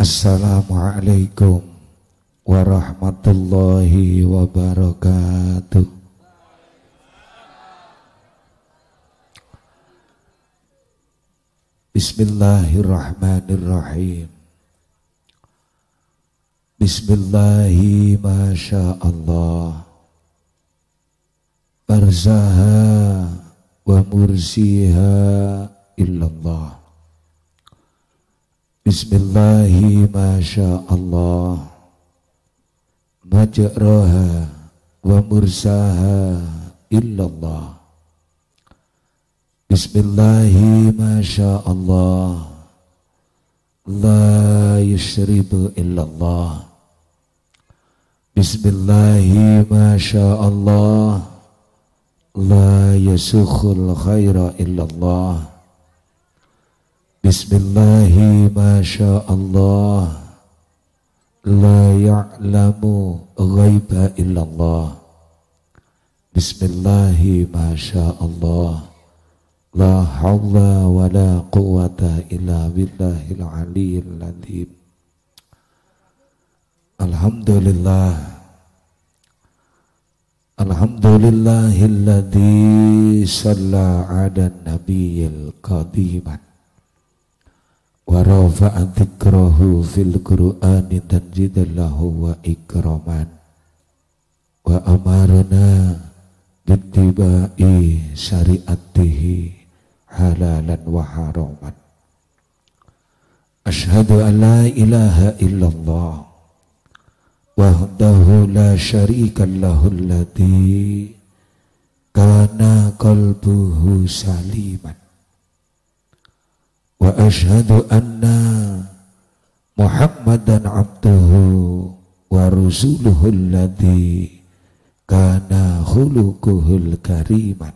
Assalamualaikum warahmatullahi wabarakatuh. Bismillahirrahmanirrahim. Bismillahi masya Allah. Barzaha wa mursiha illallah. بسم الله ما شاء الله. ما جراها ومرساها إلا الله. بسم الله ما شاء الله. لا يشرب إلا الله. بسم الله ما شاء الله. لا يسخ الخير إلا الله. Bismillahi masya Allah La yasukhul khaira illallah Bismillahi masya Allah La ya'lamu ghaiba illallah Bismillahi masya Allah La hawla wa la quwata illa billahil aliyil ladhim Alhamdulillah Alhamdulillahilladzi salla ala nabiyil qadiman wa rafa'a fil qur'ani tanjidan lahu wa ikraman. Wa amarna bittiba'i syariatihi halalan wa haraman. Ashhadu an la ilaha illallah wahdahu la syarika lahu alladhi kana qalbuhu saliman وأشهد أن محمدا عبده ورسوله الذي كان خلقه الكريما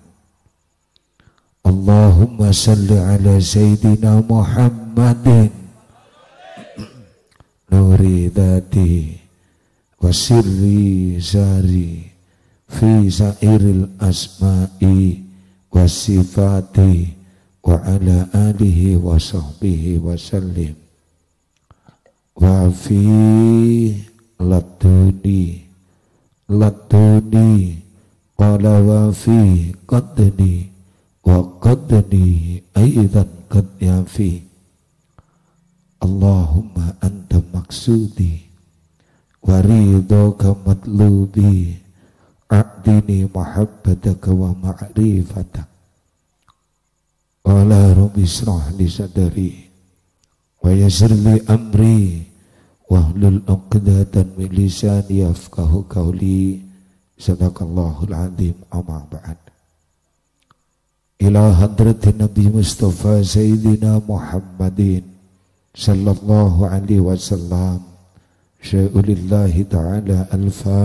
اللهم صل على سيدنا محمد. نور ذاتي وسري ساري في سائر الأسماء والصفات. Wa ala alihi wa sahbihi wa sallim. Wa fi latuni latuni qala wa fi qadni wa qadni aidan qad yafi. Allahumma anta maksudi wa ridhaka matlubi a'dini mahabbataka wa ma'rifataka Qala rabbi israh li sadri wa yassir li amri wahlul 'uqdatan min lisani yafqahu qawli. Sadaqallahul azim. Amma ba'd. Ila hadratin nabi mustafa sayyidina muhammadin sallallahu alaihi wasallam. Syai'ulillahi ta'ala al-fatihah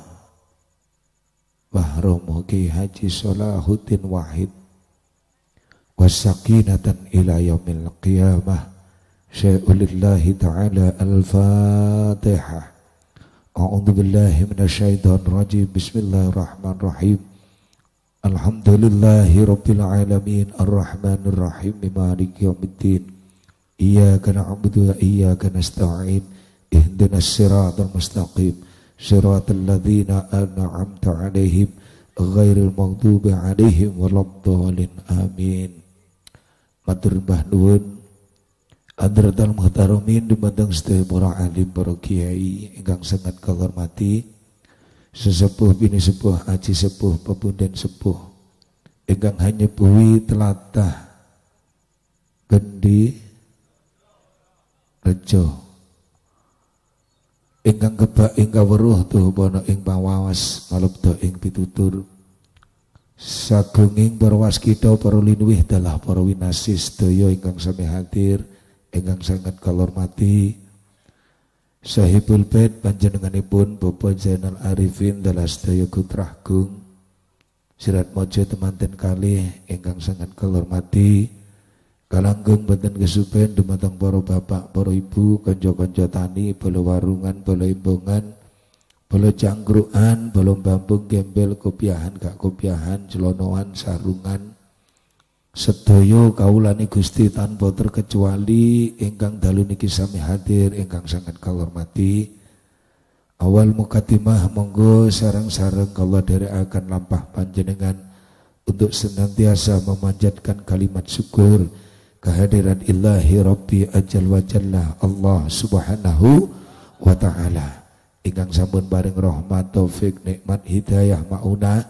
Bahromo Ki Haji Salahuddin Wahid wasakinatan ila yaumil qiyamah syai'ulillahi ta'ala al-fatihah A'udhu billahi minasyaitan rajim Bismillahirrahmanirrahim Alhamdulillahi rabbil alamin Ar-Rahmanir Rahim Maliki yaumiddin Iyyaka na'budu wa iyyaka nasta'in Ihdinas siratal mustaqim siratal ladzina an'amta 'alaihim ghairil maghdubi 'alaihim waladdallin amin. Matur mbah Adratal muhtaromin dumateng sedaya para alim para kiai sangat kahormati sesepuh bini sepuh aji sepuh pepunden sepuh ingkang hanya buwi telatah gendi rejo ingkang kebak ing kawruh tuh bono ing pawawas malebda ing pitutur. Sagunging para waskita para linuwih dalah para winasi sedaya ingkang sami hadir ingkang sangat kalormati. Sahibul Bait panjenenganipun Bapak Zainal Arifin dalah sedaya kutragung Sirat mojo temanten kali ingkang sangat kalormati Kalanggung benten kesupen dumateng para bapak, para ibu, kanca-kanca tani, bala warungan, bala imbongan, bala cangkruan, bala bambung, gembel, kopiahan, gak kopiahan, celonoan, sarungan, Sedaya kaulani Gusti tanpa terkecuali ingkang dalu niki sami hadir ingkang sangat kalormati. Awal mukatimah monggo sarang-sarang kala akan lampah panjenengan untuk senantiasa memanjatkan kalimat syukur kehadiran Ilahi Rabbi Ajal wa Jalla Allah Subhanahu wa taala. Ingkang sampun bareng rahmat taufik nikmat hidayah maunah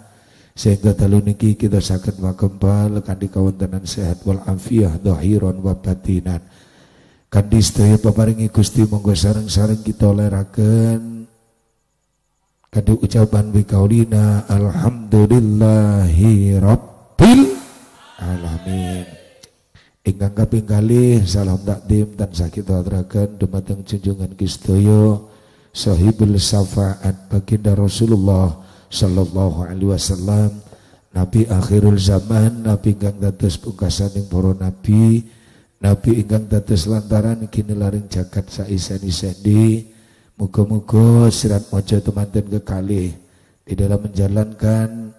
sehingga dalu niki kita sakit makembal kandi kawontenan sehat wal afiah dohiron wa batinan. Kandi sedaya paparingi Gusti monggo sareng-sareng kita leraken kandi ucapan wi kaulina alhamdulillahi rabbil alamin ingkang kaping kali salam takdim dan sakit aturaken dumateng junjungan Kistoyo sahibul syafaat baginda Rasulullah sallallahu alaihi wasallam Nabi akhirul zaman Nabi ingkang dados pungkasaning para nabi Nabi ingkang dados lantaran kini laring jagat saisen-isendi muga-muga sirat mojo temanten kekali di dalam menjalankan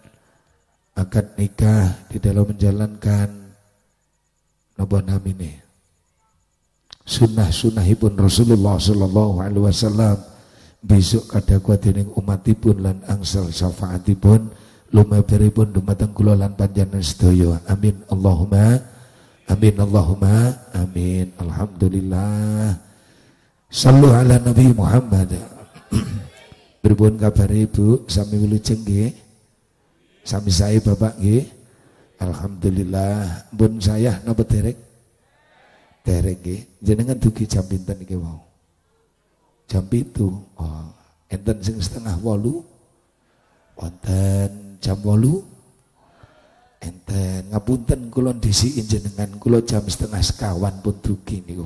akad nikah di dalam menjalankan napa namine sunnah-sunnahipun Rasulullah sallallahu alaihi wasallam. Besok kadakwa dening umatipun lan angsal syafaatipun. Lumeberipun dumateng kula lan panjenengan sedaya. Amin. Allahumma amin. Allahumma amin. Alhamdulillah. Sallu ala nabi Muhammad. Berbuat kabar ibu sami wilujeng nggih. Sami saya bapak nggih alhamdulillah pun saya napa derek? Derek nggih. Jenengan dugi jam pinten iki wau jam itu oh, enten sing setengah walu wonten jam walu enten ngapunten kulon disi jenengan kulo jam setengah sekawan pun dugi niku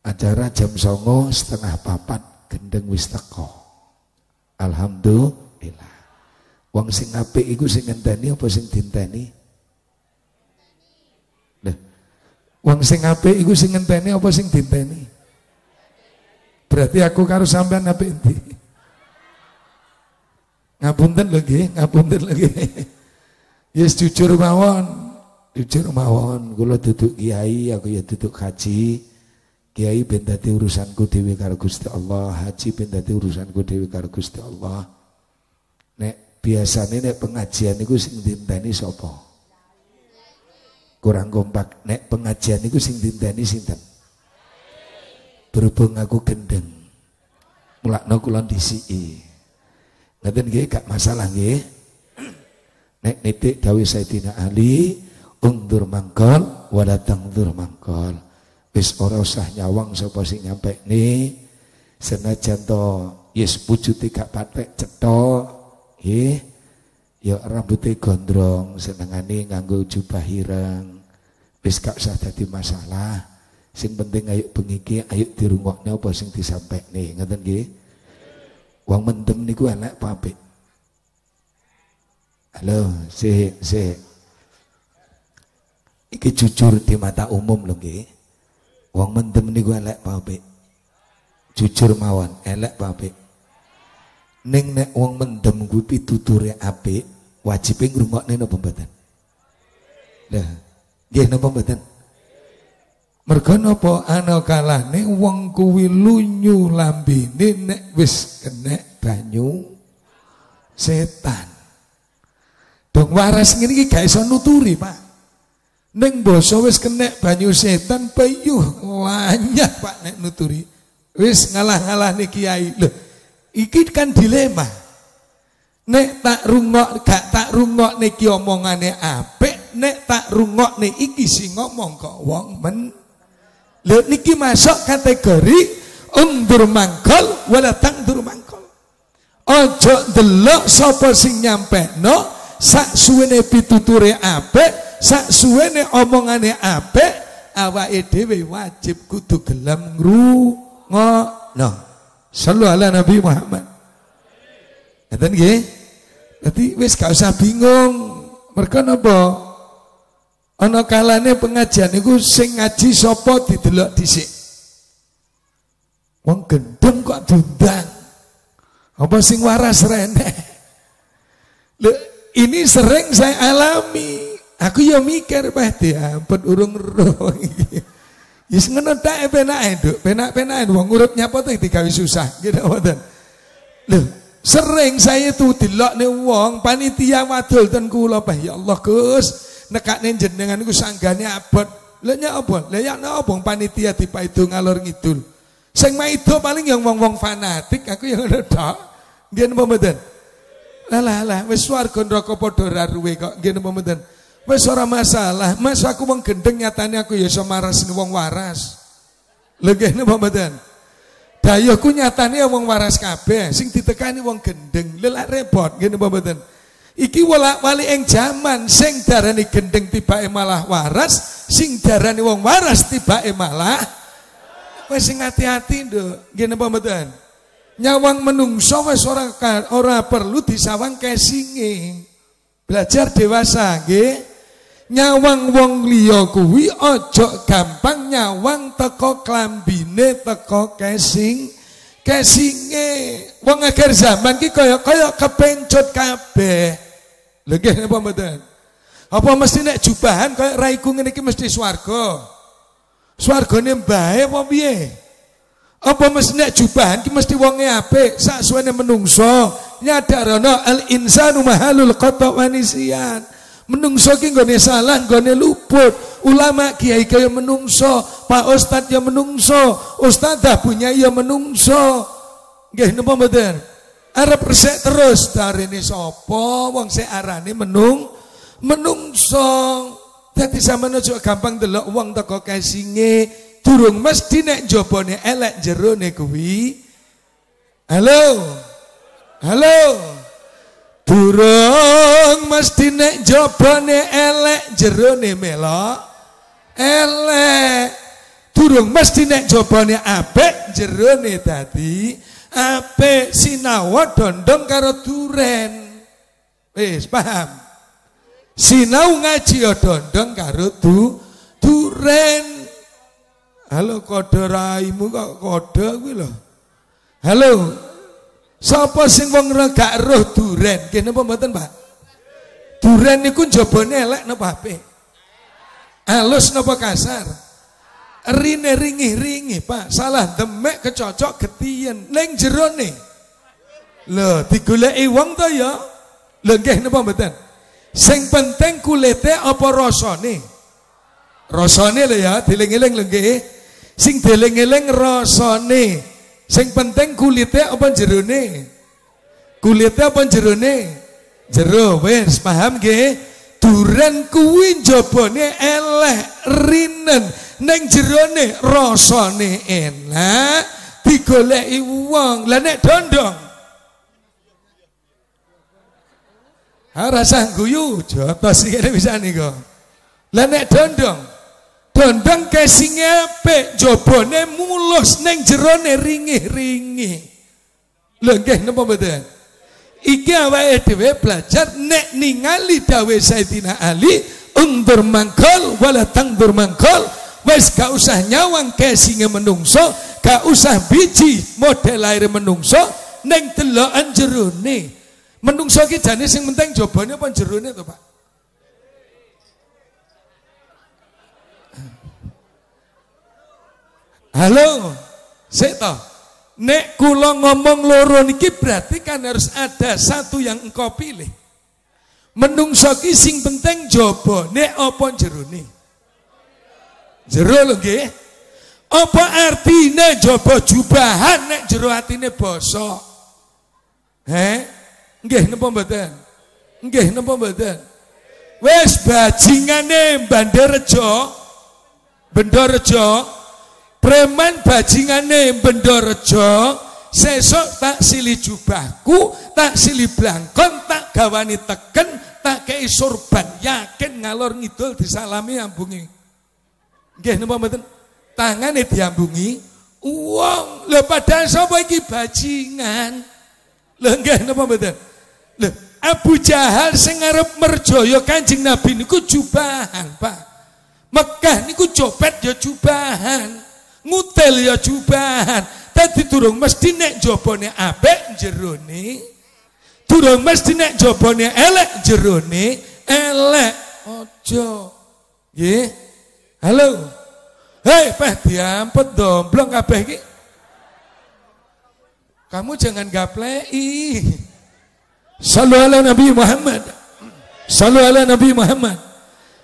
acara jam songo setengah papat gendeng wis teko. Alhamdulillah wong sing apik iku sing ngenteni apa sing dinteni Lah, wong sing apik iku sing ngenteni apa sing dinteni Berarti aku karo sampean apa inti? Ngapunten lagi, ngapunten lagi. Yes jujur mawon, jujur mawon. Kula duduk kiai, aku ya duduk haji. Kiai ben dadi urusanku dhewe karo Gusti Allah, haji ben dadi urusanku dhewe karo Gusti Allah. Nek biasane nek pengajian niku sing dinteni sapa? Kurang kompak. Nek pengajian niku sing dinteni sinten? berhubung aku gendeng mulakno kula disiki ngaten nggih gak masalah nggih nek nitik dawuh Sayyidina Ali undur mangkol wala tangdur mangkol wis ora usah nyawang sapa sing nyampe ni senajan to yes wujude gak patek cetha nggih ya rambutnya gondrong senengane nganggo jubah hirang wis gak usah dadi masalah Sing penting ayo bengi ayo dirungokne apa sing disampaikne, ngoten nggih. Wong mendem niku elek apa apik? Halo, sih, sih. Iki jujur di mata umum lho nggih. Wong mendem niku elek apa apik? Jujur mawon, elek apa? Ning nek wong mendem kuwi pituture apik, wajib ngrungokne napa mboten? Lah, nggih napa mboten? Mergo napa ana kalane wong kuwi lunyu lambene nek wis kenek banyu setan. Dong waras ngene iki gak iso nuturi, Pak. Ning basa wis kenek banyu setan payuh banyak Pak nek nuturi. Wis ngalah-ngalahne kiai. Loh, iki kan dilema. Nek tak rungok gak tak rungok niki omongane apik, nek tak rungok nek iki sing ngomong kok wong men Lho niki masuk kategori undur mangkol wala tangdur mangkol. Ojo delok sapa sing nyampekno sak suwene pituture apik, sak suwene omongane apik, awake dhewe wajib kudu gelem ngrungokno. Sallu ala Nabi Muhammad. Ngeten nggih? Dadi wis gak usah bingung. Mergo napa? Ana kalane pengajian iku sing ngaji sapa didelok dhisik. Wong gendeng kok diundang. Apa sing waras rene? Ini sering saya alami. Aku ya mikir bah diampun urung roh. Wis ngono tak penake, Nduk. Penak-penake wong urip nyapa tuh digawe susah. Gitu mboten. Loh, sering saya tuh dilokne wong panitia wadul ten kula bah ya Allah Gus, nekakne jenengan iku sanggane abot. Lah nyapa? Lah ya napa panitia dipaido ngalor ngidul. Sing maido paling yang wong-wong fanatik, aku yang ngono tok. Nggih napa mboten? Lah lah lah wis swarga neraka padha raruwe kok. Nggih napa mboten? Wes ora masalah. Mas aku wong gendeng nyatane aku ya iso maras wong waras. Lho nggih napa mboten? Dayoku nyatane wong waras kabeh, sing ditekani wong gendeng. Lha repot nggih napa mboten? Iki wala wali ing jaman sing darani gendeng tibake malah waras, sing darani wong waras tibake malah wis sing hati-hati nduk. Nggih napa mboten? Nyawang menungso wis ora ora perlu disawang kesinge. Belajar dewasa nggih nyawang wong liya kuwi aja gampang nyawang teko klambine teko casing casinge wong akhir zaman ki kaya kaya kepencut kabeh. Lho nggih napa mboten? Apa mesti nek jubahan kaya raiku ngene iki mesti swarga? Swargane mbae apa piye? Apa mesti nek jubahan ki mesti wonge apik? Sak suwene menungso nyadarana al insanu mahalul qata wa nisyan Menungso ki nggone salah, nggone luput. Ulama kiai kaya menungso, Pak Ustad ya menungso, Ustadzah punya ya menungso. Nggih napa mboten? Arep resik terus darene sapa wong sik arane menung menungso. Dadi sampeyan aja gampang delok wong teko kasinge, durung mesti nek jabane elek jerone kuwi. Halo. Halo. Durung mesti nek jabane elek jerone melok elek. Durung mesti nek jabane apik jerone dadi apik sinawa dondong karo duren. Wis paham? Sinau ngaji ya dondong karo du duren. Halo kode raimu kok kode kuwi lho. Halo, Sapa sing wong gak roh duren? Nggih napa mboten, Pak? Duren niku njabane elek napa apik? Alus napa kasar? Rine ringih-ringih, Pak. Salah demek kecocok getien ning jerone. Lho, digoleki wong to ya. Lho nggih napa mboten? Sing penting kulite apa rasane? Rasane lho ya, diling-eling lho nggih. Sing diling-eling rasane. Sing penting kulitnya apa jerone? Kulitnya apa jerone? Jero, wes paham ge? Duren kuwi jabone eleh rinen neng jerone rasane enak digoleki wong. Lah nek dondong Ha rasa guyu jotos iki bisa nih kok. Lah nek dondong Dondong casingnya apik, jabane mulus neng jerone ringih-ringih. Lho nggih napa mboten? Iki awake dhewe belajar nek ningali dawe Sayyidina Ali, undur mangkol wala tangdur mangkol, wis gak usah nyawang casinge menungso, gak usah biji model air menungso, neng delokan jerone. Menungso ki jane sing penting jabane apa jerone to, Pak? Halo, sik toh. Nek kula ngomong loro niki berarti kan harus ada satu yang engkau pilih. Menungso ki sing penting jaba nek apa jerone. Jero lho nggih. Apa artine jaba jubahan nek jero atine basa? Heh? Nggih napa mboten? Nggih napa mboten? Wis bajingane Bandarejo. Bendorejo Preman bajingane Bendorejo sesok tak sili jubahku, tak sili blangkon, tak gawani teken, tak kei surban, yakin ngalor ngidul disalami ambungi. Nggih napa mboten? Tangane diambungi uang. Lho padahal sapa iki bajingan. Lho nggih napa mboten? Lho Abu Jahal sing arep merjaya Kanjeng Nabi niku jubahan, Pak. Mekah niku copet ya jubahan. Ngutel ya jubahan. Dadi durung mesti nek jabane apik jerone. Durung mesti nek jabane elek jerone elek. Aja. Nggih. Halo. Hei, peh diampet domblong kabeh iki. Kamu jangan gaplei. Sallu ala Nabi Muhammad. Sallu ala Nabi Muhammad.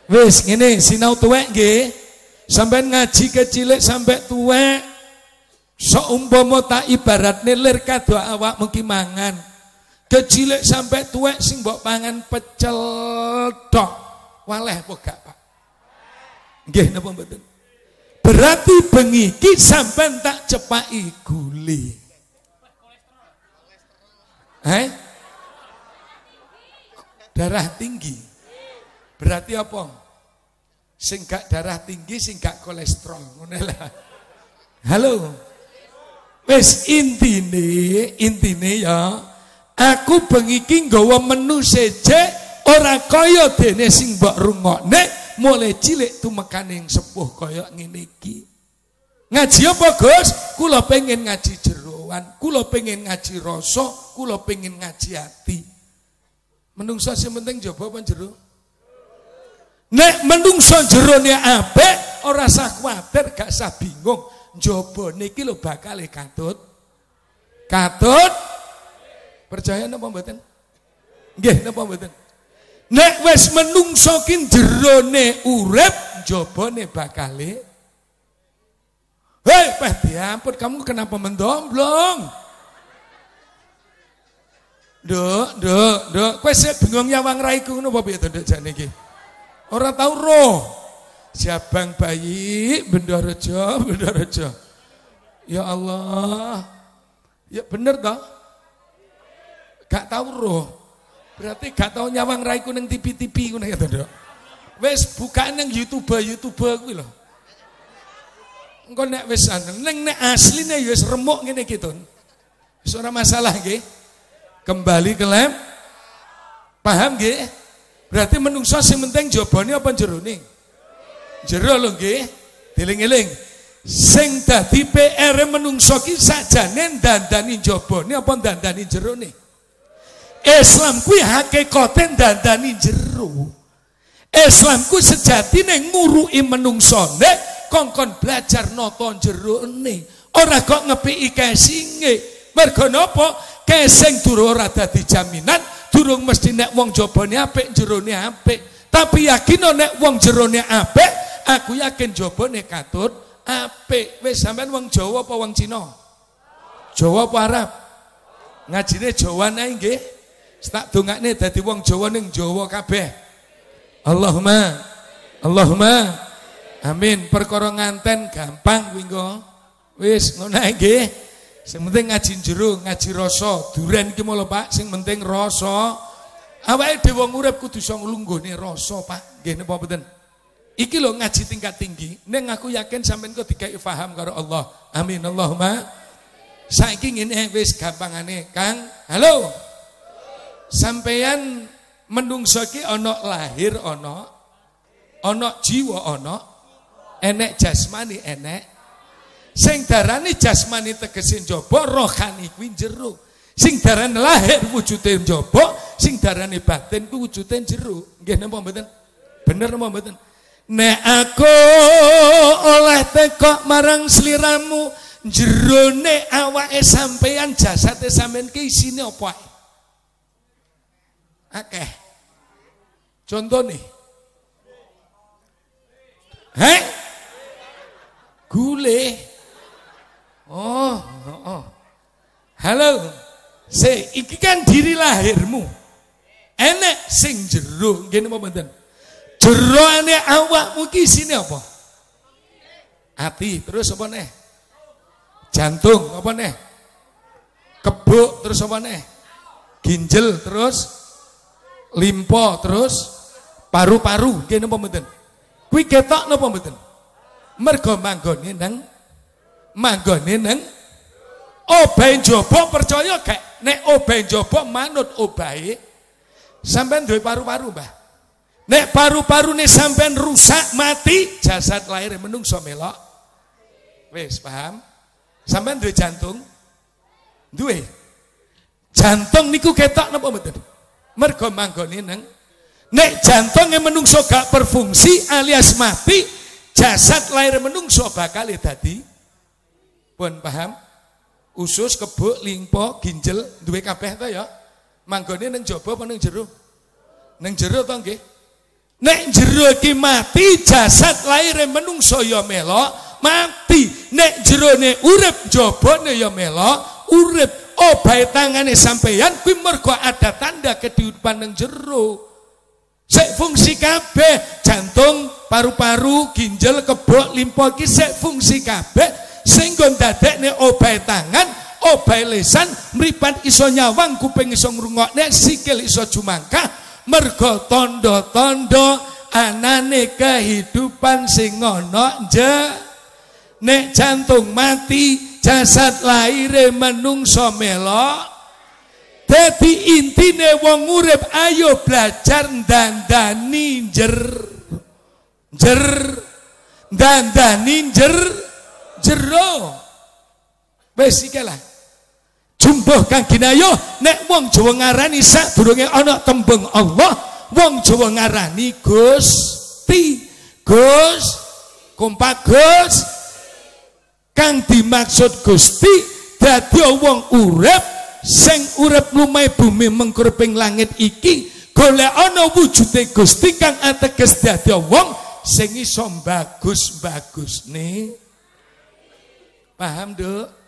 Wis ngene sinau tuwek nggih. Sampai ngaji kecilik sampai tuwek. Seumpama tak ibarat lir kado awak mungkin mangan. Kecilik sampai tuwek sing mbok pangan pecel tok. Waleh apa gak, Pak? Nggih napa mboten? Berarti bengi ki sampean tak cepaki guli. Eh? Darah tinggi. Berarti apa? Sing gak darah tinggi, sing gak kolesterol. Halo. Wis intine, intine ya, aku bengi ki nggawa menu seje ora kaya dene sing mbok rungokne mulai cilik tumekaning sepuh kaya ngene iki. Ngaji apa, Gus? Kula pengen ngaji jeroan, kula pengen ngaji rasa, kula pengen ngaji hati. Menungso sing penting jaba apa jero? Nek menungso jerone apik, ora usah kuwatir, gak usah bingung. Jabane iki lho bakal katut. Katut. Percaya napa mboten? Nggih napa mboten? Nek wis menungso ki jerone urip, jabane bakale Hei, peh diampun, kamu kenapa mendomblong? Duk, duk, duk, kowe sik bingung nyawang raiku ngono apa piye to? Ora tau roh. Jabang bayi Bendorejo, Bendorejo. Ya Allah. Ya bener toh? Gak tau roh. Berarti gak tau nyawang raiku ning TV-TV ngono ya Nduk. Wis bukaan nang YouTube, YouTube kuwi lho. Engko nek wis ning nek asline ya wis remuk ngene. Wis ora masalah nggih. Kembali ke lem. Paham nggih? Berarti menungso sing penting jabane apa jerone? Jero lho nggih. Diling-eling. Sing dadi PR menungso ki sakjane dandani jabane apa dandani jerone? Islam kuwi hakikate dandani jero. Islam kuwi sejatine ngurui menungsone kongkon belajar nata jerone. Ora kok ngepiki kesinge. Mergo napa? Kesing durung ora dadi jaminan, durung mesti nek wong jabane apik jerone apik. Tapi yakin nek wong jerone apik, aku yakin jabane katut apik. Wis sampean wong Jawa apa wong Cina? Jawa apa Arab? Ngajine Jawa ae nggih. Tak dongakne dadi wong Jawa ning Jawa kabeh. Allahumma Allahumma amin. Perkara nganten gampang kuwi. Wis ngono nggih. Sing penting ngaji jero, ngaji rasa. Duren iki lho Pak, sing penting rasa. Awake dhewe wong urip kudu iso nglunggune rasa, Pak. Nggih napa mboten? Iki lho ngaji tingkat tinggi. Ning aku yakin sampean kok dikai paham karo Allah. Amin Allahumma. Saiki ngene wis gampangane, Kang. Halo. Sampeyan menungso ki ana lahir ana, ana jiwa ana, enek jasmani enek. Sing darani jasmani tegese njaba, rohani kuwi jero. Sing darani lahir wujude njaba, sing darani batin kuwi wujude jero. Nggih napa mboten? Bener napa mboten? Nek aku oleh tekok marang sliramu jerone awake sampeyan jasate sampeyan ki isine apa ae? Akeh. Contoh nih. Heh? Gule. Oh, oh, oh. Halo. Se, iki kan diri lahirmu. Enek sing jero, ngene apa mboten? Jeroane awakmu ki isine apa? Ati, terus apa neh? Jantung, apa neh? Kebuk, terus apa neh? Ginjel, terus limpo, terus paru-paru, nggih napa mboten? Kuwi ketok napa mboten? Mergo manggone nang manggone nang obahe njaba percaya gak nek obahe njaba manut obahe sampean duwe paru-paru, Mbah. Nek paru-parune sampean rusak mati, jasad lahir menungso melok. Wis paham? Sampean duwe jantung? Duwe. Jantung niku ketok napa mboten? Mergo manggone nang nek jantunge menungso gak berfungsi alias mati, jasad lahir menungso bakal dadi pun paham? Usus, kebuk, limpo, ginjal duwe kabeh ta ya? Manggone nang jaba apa nang jero? Nang jero to nggih? Nek jero iki mati, jasad lahir menungso ya melok mati. Nek jerone urip, jabane ya melok urip. Bae tangane sampeyan kuwi mergo ada tanda kehidupan nang jero. Sek fungsi kabeh, jantung, paru-paru, ginjal, kebok, limpa iki sek fungsi kabeh sing nggon dadekne obahe tangan obahe lesan mripat iso nyawang kuping iso ngrungokne sikil iso jumangkah. Mergo tondo-tondo anane kehidupan sing ana nek jantung mati jasad lahir menungso melok. Dadi intine wong urip ayo belajar dandani jer jer dandani jer jero. Wis iki lah. Jumbuh kang ginayo nek wong Jawa ngarani sadurunge ana tembung Allah wong Jawa ngarani Gusti. Gus kompak Gus kang dimaksud Gusti dadi wong urip sing urip lumai bumi mengkurping langit iki golek ana wujude Gusti kang ateges dadi wong sing iso bagus-bagus nih paham Duk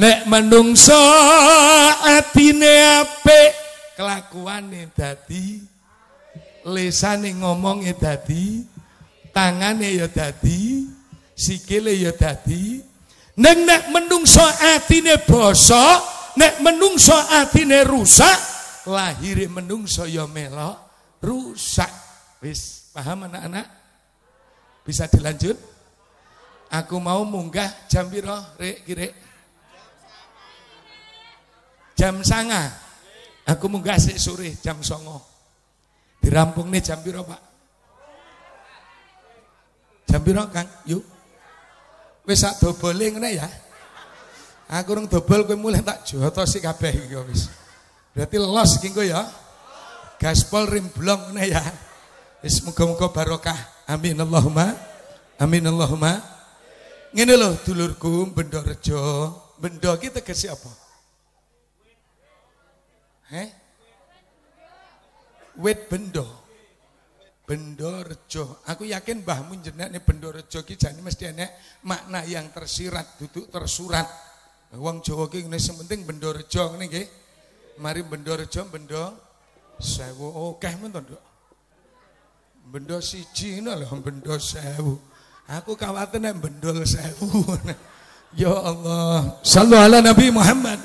Nek menungso atine apik, kelakuane dadi, lesane ngomongnya dadi, tangane ya dadi, sikile ya dadi. Neng nek menungso atine bosok, nek menungso atine rusak, lahire menungso ya melok rusak. Wis, paham anak-anak? Bisa dilanjut? Aku mau munggah jam piro, rek kirek? jam sanga. Aku munggah sik sore jam songo. Dirampung nih jam piro pak? Jam piro kang? Yuk. Wis sak dobole ngene ya. Aku rung dobol kowe mulai tak joto sik kabeh iki wis. Berarti los iki ya. Gaspol rim blong ngene ya. Wis muga-muga barokah. Amin Allahumma. Amin Allahumma ngene lho dulurku Bendo Rejo Bendo iki tegese apa Heh? Wit bendo. Bendo rejo. Aku yakin mbahmu jenenge bendo rejo ki jane mesti enek makna yang tersirat, duduk tersurat. Wong Jawa ki ngene sementing bendo rejo ngene nggih. Mari bendo rejo bendo sewu akeh men to, Nduk. Bendo siji ngono lho bendo sewu. Aku kawatir nek bendol sewu. ya Allah. Sallu ala Nabi Muhammad.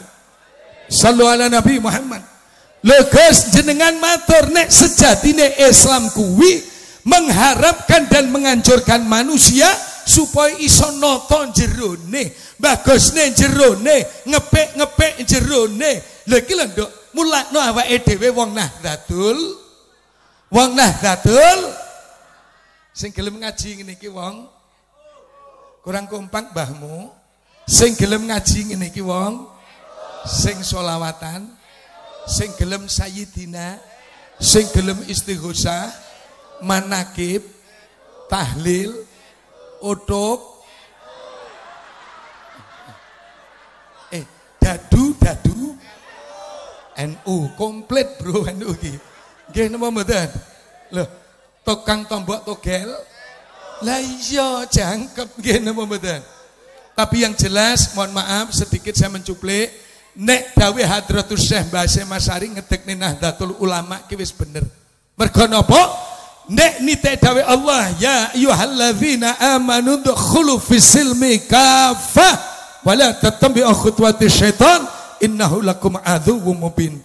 Sallu ala Nabi Muhammad. Legas jenengan matur nek sejatine Islam kuwi mengharapkan dan menganjurkan manusia supaya iso nata jerone, bagusne jerone, ngepek-ngepek jerone. Lha iki lho Nduk, mulakno awake dhewe wong Nahdlatul wong Nahdlatul sing gelem ngaji ngene iki wong kurang kompak mbahmu? Sing gelem ngaji ngene iki wong. Sing solawatan sing gelem sayyidina. Sing gelem istighosah manakib tahlil utuk. Eh dadu dadu. NU komplit bro NU iki. Nggih napa mboten? Lho tukang tombok togel lah iya jangkep nggih napa mboten tapi yang jelas mohon maaf sedikit saya mencuplik nek dawe Hadratus Syekh Mbah Masari ngedekne Nahdlatul Ulama ki wis bener. Mergo napa? Nek nite dawe Allah ya ayyuhalladzina amanu dukhulu fis silmi kafah wala tattabi'u khutuwati syaitan innahu lakum aduwwum mubin.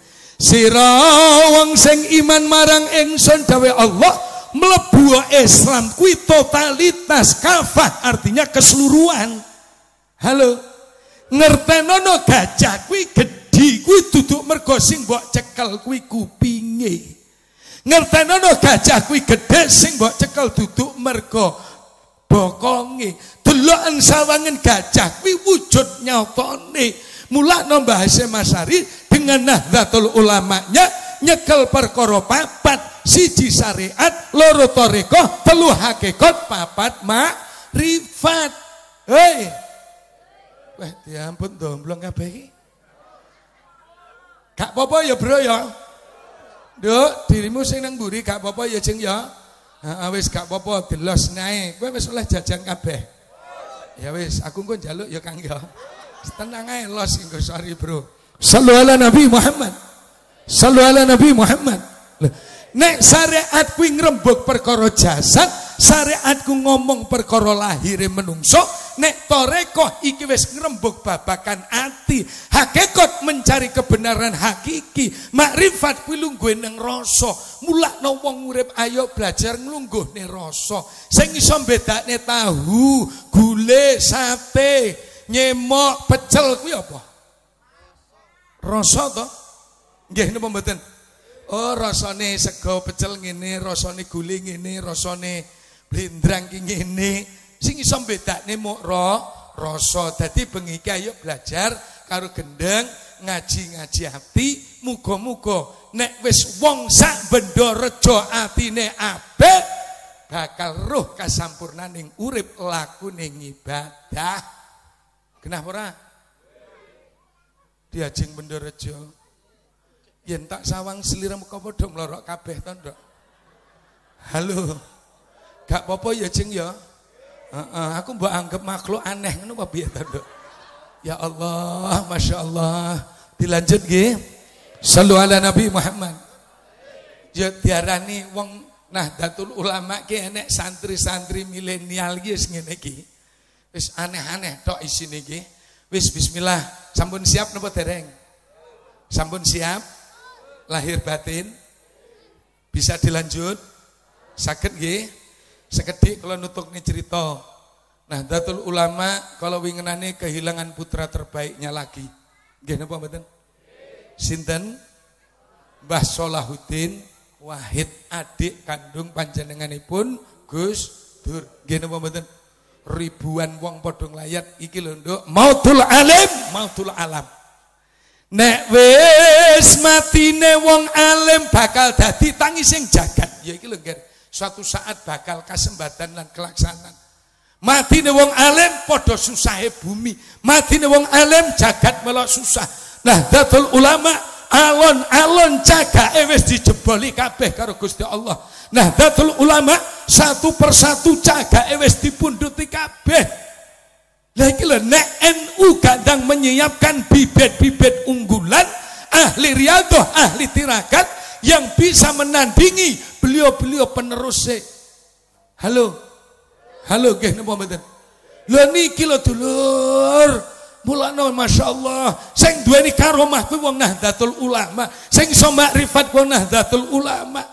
Sira wong sing iman marang ingsun dawe Allah mlebu Islam kuwi totalitas kafah artinya keseluruhan. Halo. Ngertenono gajah kuwi gedhi kuwi duduk mergo sing mbok cekel kuwi kupinge. Ngertenono gajah kuwi gedhe sing mbok cekel duduk mergo bokonge. Deloken sawangen gajah kuwi wujud nyatane. Mula Mbah Hasyim Masari dengan Nahdlatul Ulamanya nyekel perkara papat siji syariat loro toreko telu hakikat papat rifat hei weh diampun domblong kabeh iki gak apa-apa ya bro ya Duk, dirimu sing nang mburi gak apa-apa ya jeng ya. Heeh wis gak apa-apa delos nae. Kowe wis oleh jajan kabeh. Ya wis, aku engko njaluk ya Kang ya. Tenang aja los engko sorry bro. Sallu ala Nabi Muhammad. Sallu ala Nabi Muhammad. Nek syariat kuwi ngrembug perkara jasad, syariatku ngomong perkara lahire menungso, nek toreko iki wis ngrembug babakan ati. Hakikat mencari kebenaran hakiki, makrifat kuwi lungguhe ning rasa. Mulakno wong urip ayo belajar nglungguhne rasa. Sing iso bedakne tahu, gule, sate, nyemok pecel kuwi apa? Rasa to? Nggih napa mboten? Oh rasane sego pecel ngene, rasane guling ngene, rasane blendrang ki ngene. Sing iso bedakne muk ro rasa. Dadi bengi iki ayo belajar karo gendeng ngaji-ngaji ati muga-muga nek wis wong sak benda reja atine apik bakal roh kasampurnaning urip lakune ibadah. Kenapa ora? Diajeng Bendorejo. Yen tak sawang selira muka padha mlorok kabeh to, Nduk. Halo. Gak apa-apa ya, Jeng ya. Uh, aku mbok anggap makhluk aneh ngono apa piye to, Nduk? Ya Allah, Masya Allah. Dilanjut nggih. Sallu ala Nabi Muhammad. Ya diarani wong Nahdlatul Ulama ki enek santri-santri milenial ki ngene iki. Wis aneh-aneh tok isine iki. Wis bismillah, sampun siap napa dereng? Sampun siap? Lahir batin? Bisa dilanjut? Sakit nggih? Sekedik kalau nutuknya cerita. Nah, Datul Ulama kalau wingenane kehilangan putra terbaiknya lagi. Nggih napa mboten? Sinten? Mbah Solahuddin Wahid adik kandung panjenenganipun Gus Dur. Nggih napa mboten? ribuan wong padha nglayat iki lho nduk mautul alim mautul alam nek wis matine wong alim bakal dadi tangising jagat. Ya iki lho suatu saat bakal kesempatan dan kelaksanaan. Matine wong alim padha susahe bumi. Matine wong alim jagat melok susah. Nah datul ulama alon-alon cagake wis dijeboli kabeh karo Gusti Allah. Nah datul ulama satu persatu caga wis dipunduti kabeh. Lah iki lho nek NU kadang menyiapkan bibit-bibit unggulan ahli riyadhah, ahli tirakat yang bisa menandingi beliau-beliau penerus Halo. Halo nggih napa mboten? Lho niki lho dulur. Mulane masyaallah sing duweni karomah kuwi wong Nahdlatul Ulama, sing iso makrifat wong Nahdlatul Ulama.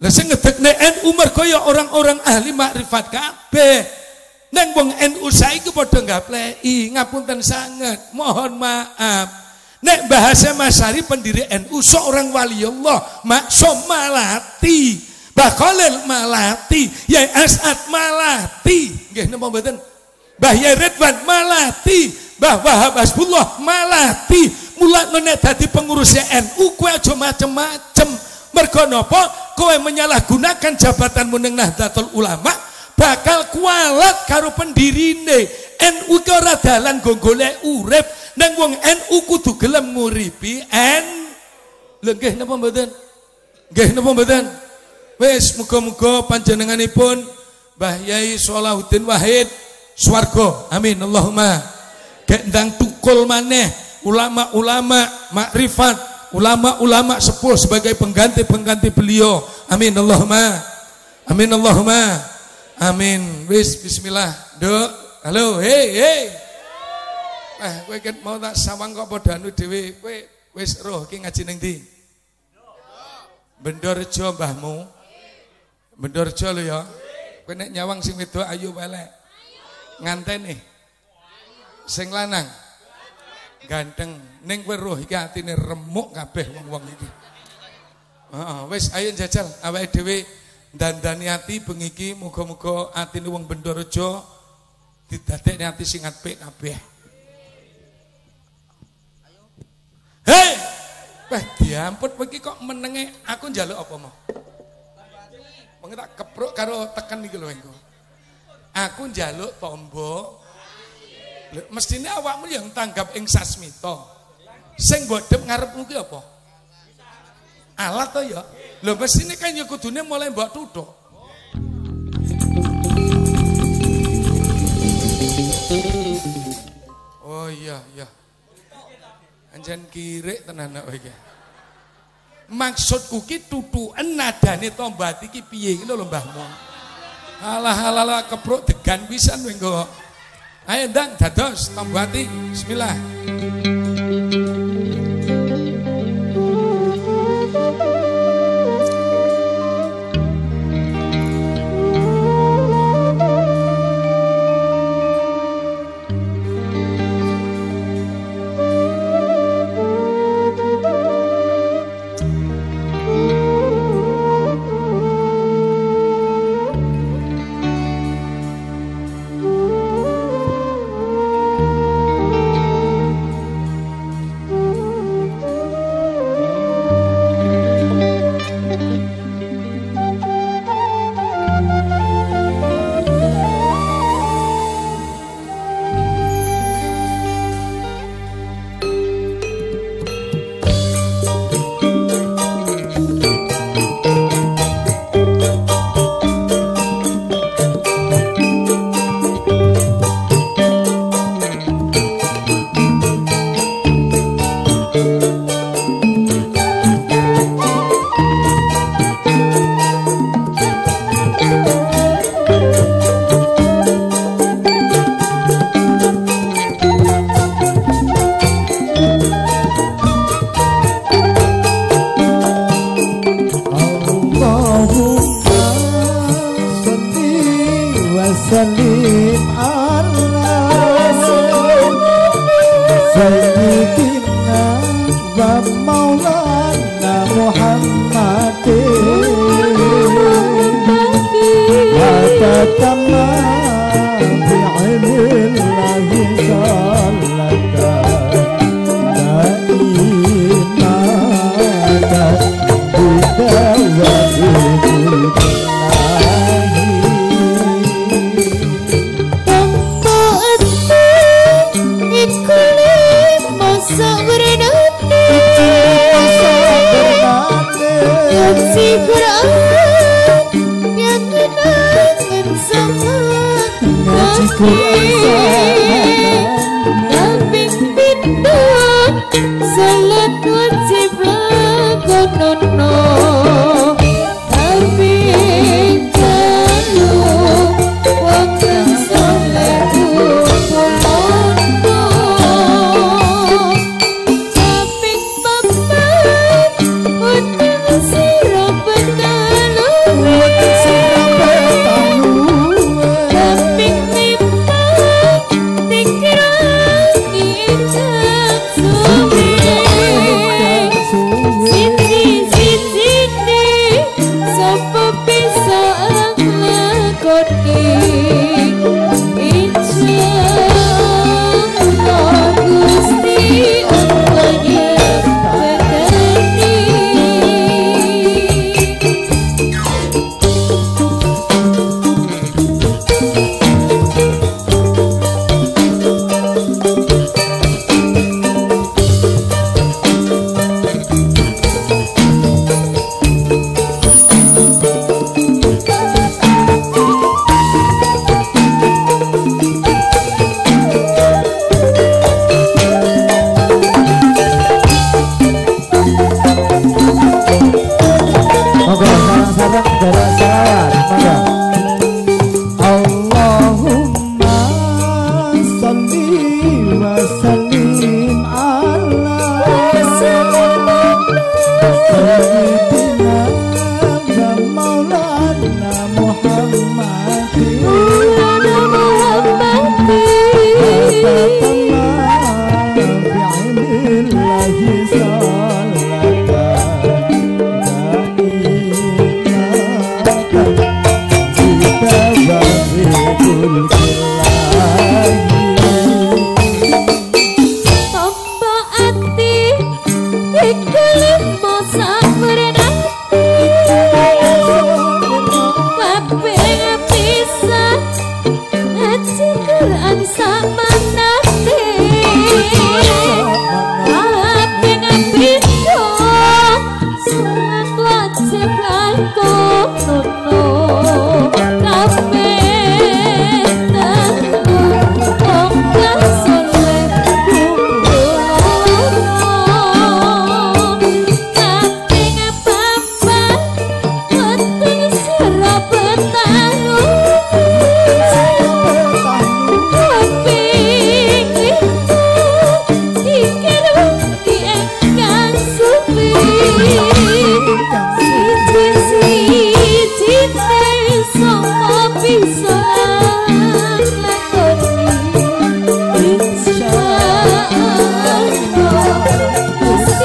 Lah sing ngedekne NU mergo ya orang-orang ahli makrifat kabeh. Neng wong NU saiki padha ngapleki, ngapunten sangat, mohon maaf. Nek bahasa Masari pendiri NU seorang wali Allah, maksum malati. Mbah Khalil malati, Yai As'ad malati. Nggih napa mboten? Mbah Yai Ridwan malati, Mbah Wahab Hasbullah malati. Mula nek dadi pengurusnya NU kowe aja macem-macem. Mergo kowe menyalahgunakan jabatanmu ning Nahdlatul Ulama bakal kualat karo pendirine. NU ki ora dalan go golek urip. Nang wong NU kudu gelem nguripi N. Lho nggih napa mboten? Nggih napa mboten? Wis muga-muga panjenenganipun Mbah Yai Salahuddin Wahid swarga. Amin. Allahumma. Gendang tukul maneh ulama-ulama makrifat ulama-ulama sepuh sebagai pengganti-pengganti beliau. Amin. Allahumma. Amin. Allahumma. Amin. Wis bismillah. Do. Halo, hey, hey. Eh, kowe kan mau tak sawang kok padha anu dhewe. Kowe wis roh ki ngaji ning ndi? Bendorejo mbahmu. Bendorjo lho ya. Kowe nek nyawang sing wedok ayu welek. Ngantene. Sing lanang ganteng ning kowe roh iki atine remuk kabeh wong-wong iki. Heeh, wis ayo jajal awake dhewe dandani ati bengi iki muga-muga atine wong Bendorjo didadekne ati sing apik kabeh. Hei! Wah, diampun iki kok menenge aku njaluk apa mau? Wong tak kepruk karo teken iki lho engko. Aku njaluk tombo. Mestine awakmu yang tanggap ing sasmita. Sing bodhep ngarepmu ki apa? Alat to ya. Lho mestine kan ya kudune mulai mbok tuthuk. Oh iya, iya. Anjen kirik tenan kok iki. Maksudku ki tutuken nadane tombat iki piye ngono lho Mbahmu. Alah alah kepruk degan pisan kowe. Ayo ndang dados tombati. Bismillah. Música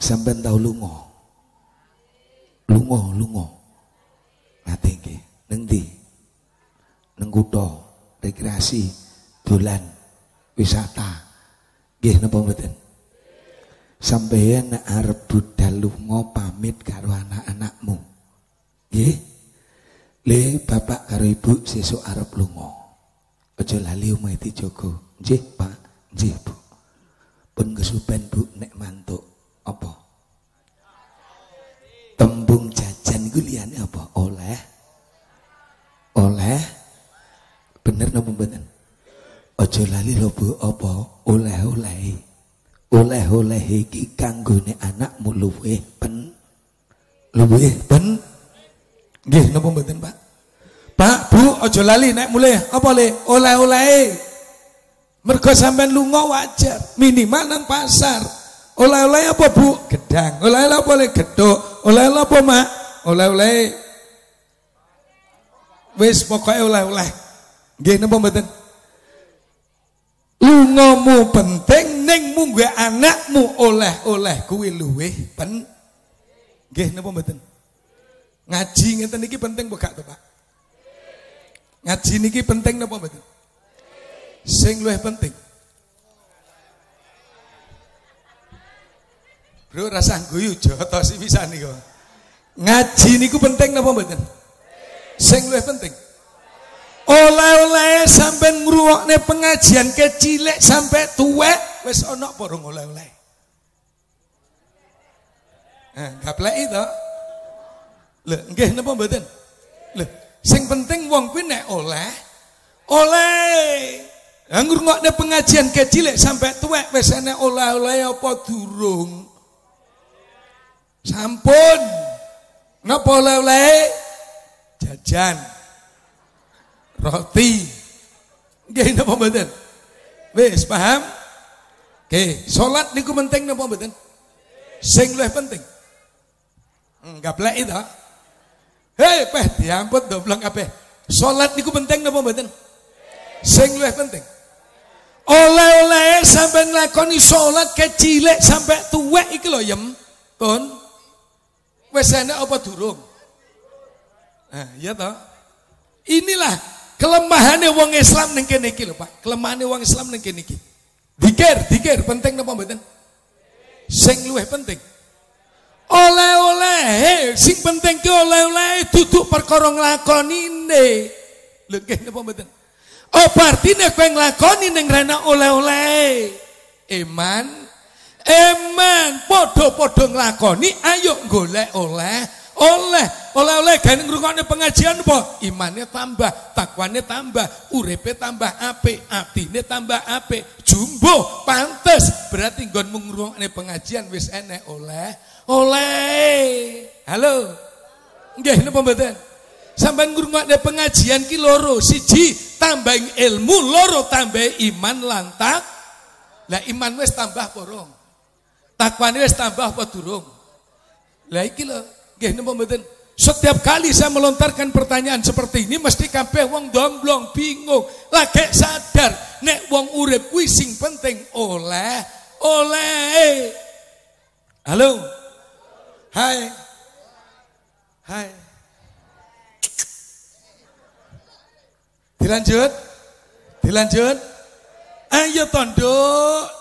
Sampai tahu lungo Lungo lungo Nate nggih ning ndi rekreasi dolan wisata nggih napa mboten Sampeyan arep budal lunga pamit karo anak-anakmu Nggih. Le bapak karo ibu sesuk arep lunga. Aja lali omahe dijaga. Nggih, Pak. Nggih, Bu. Pun kesupen Bu nek mantuk apa? Tembung jajan liyane apa? Oleh. Oleh. Bener napa mboten? Aja lali lho Bu apa? Oleh-oleh. Oleh-oleh iki kanggone anakmu luwih pen luwih pen Nggih napa mboten, Pak? Pak, Bu, aja lali nek mulai apa le? Oleh-oleh. Mergo sampean lunga wajar, minimal nang pasar. Oleh-oleh apa, Bu? Gedang. Oleh-oleh apa le? Gedhok. Oleh-oleh apa, Mak? Oleh-oleh. Wis pokoke oleh-oleh. Nggih napa mboten? Lungamu penting ning munggo anakmu oleh-oleh kuwi luwih pen. Nggih napa mboten? Ngaji ngeten niki penting buka tuh Pak? Ngaji niki penting napa mboten? Sing luwih penting. Bro rasa guyu joto sih bisa nih kok. Ngaji niku penting napa mboten? Sing luwih penting. Oleh-oleh sampai ngrungokne pengajian kecilek sampai tuwek wis ana apa oleh-oleh. Nah, gaplek itu. Lho, nggih napa mboten? Lho, sing penting wong kuwi nek oleh oleh Lah ngrungokne pengajian kecil sampai tuwek wis enek oleh-oleh apa durung? Sampun. Napa oleh-oleh? Jajan. Roti. Nggih napa mboten? Wis paham? Oke, salat niku penting napa mboten? Sing luwih penting. Enggak blek itu. Hei, peh diampun doblong kabeh. Salat niku penting napa mboten? Sing luwih penting. Oleh-oleh sampai nglakoni salat kecilik sampai tuwek iki lho yem. Pun wis enak apa durung? Nah, iya toh. Inilah kelemahannya wong Islam ning kene iki lho, Pak. Kelemahannya wong Islam ning kene iki. Dikir, dikir penting napa mboten? Sing luwih penting. Oleh-oleh, sing penting ke oleh-oleh duduk perkara nglakonine. Lho nggih napa mboten? Oh partine kowe nglakoni ning rena oleh-oleh. Iman Eman padha-padha nglakoni ayo golek oleh oleh oleh-oleh gane ngrungokne pengajian apa imane tambah takwane tambah uripe tambah apik atine tambah apik jumbo pantes berarti nggon ngrungokne pengajian wis enek oleh oleh. Halo. Nggih napa mboten? Sampeyan ngrungokne pengajian ki loro, siji tambah ilmu, loro tambah iman lantak. Lah iman wis tambah porong. Takwane wis tambah apa durung? Lah iki lho, nggih napa? Setiap kali saya melontarkan pertanyaan seperti ini mesti kabeh wong domblong bingung. Lagi sadar nek wong urip kuwi sing penting oleh oleh. Halo. Hai. Hai. Dilanjut. Dilanjut. Ayo tondo.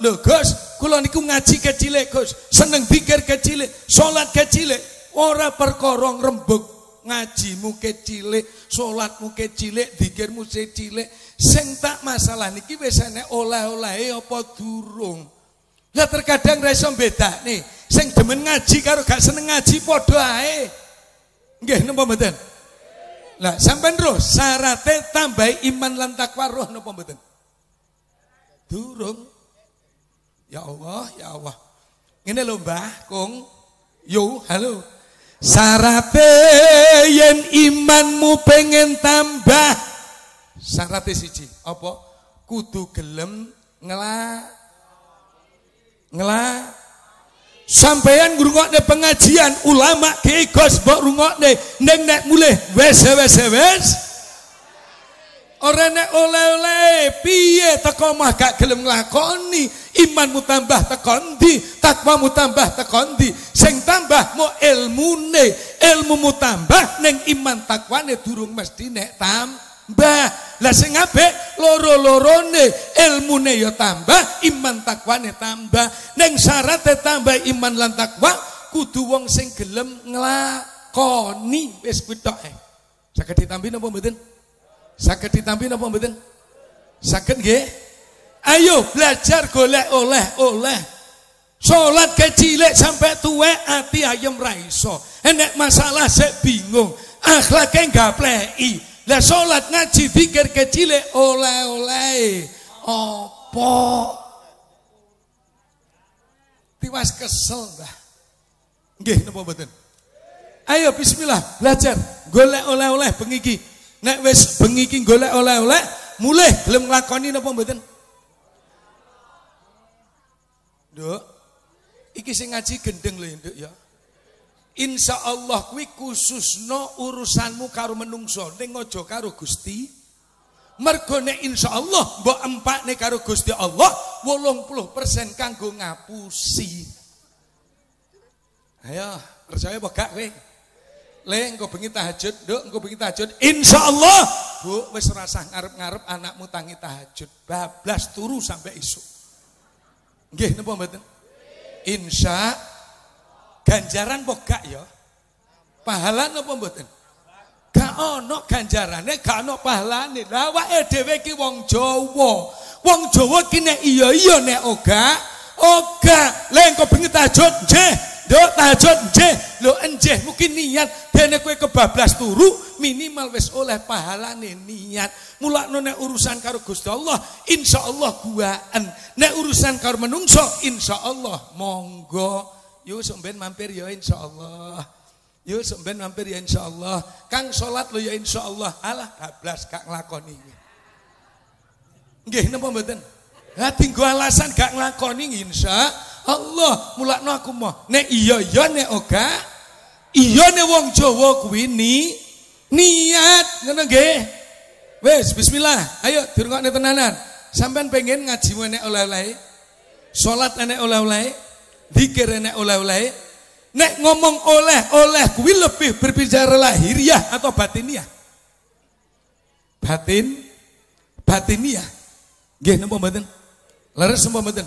Lho Gus, kula niku ngaji kecilek Gus. Seneng pikir kecilek, salat kecilek. Ora perkara rembug ngajimu kecilik, salatmu kecilik, dikirmu kecilik. Sing tak masalah niki wis enek oleh-olehe apa durung. Lah terkadang ra iso bedakne. Sing demen ngaji karo gak seneng ngaji padha ae. Nggih napa mboten? Lah sampean roh syaratnya tambah iman lan takwa roh napa mboten? Durung. Ya Allah, ya Allah. Ngene lho Mbah, Kung. Yo, halo. Sarate yen imanmu pengen tambah. Sarate siji, apa? Kudu gelem ngela ngela Sampeyan ngrungokne pengajian ulama Ki Gos mbok rungokne ning nek mulih wes wes wes Ora nek oleh-oleh piye teko mah gak gelem nglakoni, imanmu tambah teko ndi, takwamu tambah teko ndi. Sing tambah mo ilmune, ilmumu tambah ning iman takwane durung mesti nek tambah. Lah sing apik loro-lorone ilmune ya tambah, iman takwane tambah. Ning syaratnya tambah iman lan takwa kudu wong sing gelem nglakoni wis kuwi tok. Saged ditambahi napa mboten? Sakit ditampi napa mboten? Sakit nggih? Ayo belajar golek oleh-oleh. Salat kecilik sampai tuwek ati ayem ra iso. Enek masalah sik bingung. Akhlake gapleki. Lah salat ngaji pikir kecilik oleh-oleh. Apa? Tiwas kesel, Mbah. Nggih napa mboten? Ayo bismillah belajar golek oleh-oleh bengi iki. Nek wis bengi iki golek oleh-oleh, mulih gelem nglakoni napa mboten? Nduk. Iki sing ngaji gendeng lho, Nduk ya. Insya Allah kuwi khususno urusanmu karo menungso ning aja karo Gusti. Mergo nek insya Allah mbok empakne karo Gusti Allah 80% kanggo ngapusi. Ayo, percaya apa gak kowe? Le engko bengi tahajud, Nduk, engko bengi tahajud. Insyaallah, Bu, wis rasah ngarep-ngarep anakmu tangi tahajud. Bablas turu sampai isuk. Nggih napa mboten? Insya ganjaran apa gak ya? Pahala napa mboten? Gak ono ganjarane, gak ono pahalane. Lah awake dhewe iki wong Jawa. Wong Jawa ki nek iya iya nek oga, oga. Le engko bengi tahajud, nggih. Nduk tahajud nggih. Lho enjeh mungkin niat dene kowe kebablas turu minimal wis oleh pahalane niat. Mulakno nek urusan karo Gusti Allah insyaallah guaan. Nek urusan karo menungso insyaallah monggo. Yo sampean mampir ya insyaallah. Yo sampean mampir ya insyaallah. Kang salat lho ya insyaallah. Alah bablas gak nglakoni. Nggih napa mboten? Lah tinggo alasan gak nglakoni insya Allah mulakno aku mau. Nek iya iya nek oga. Iya nek wong Jawa kuwi ni niat ngono nggih. Wes bismillah. Ayo dirungokne tenanan. Sampean pengen ngaji nek oleh-oleh. Salat nek oleh-oleh. Zikir nek oleh-oleh. Nek ngomong oleh-oleh kuwi lebih berbicara lahiriah atau batiniah? Batin batiniah. Nggih napa mboten? Leres napa mboten?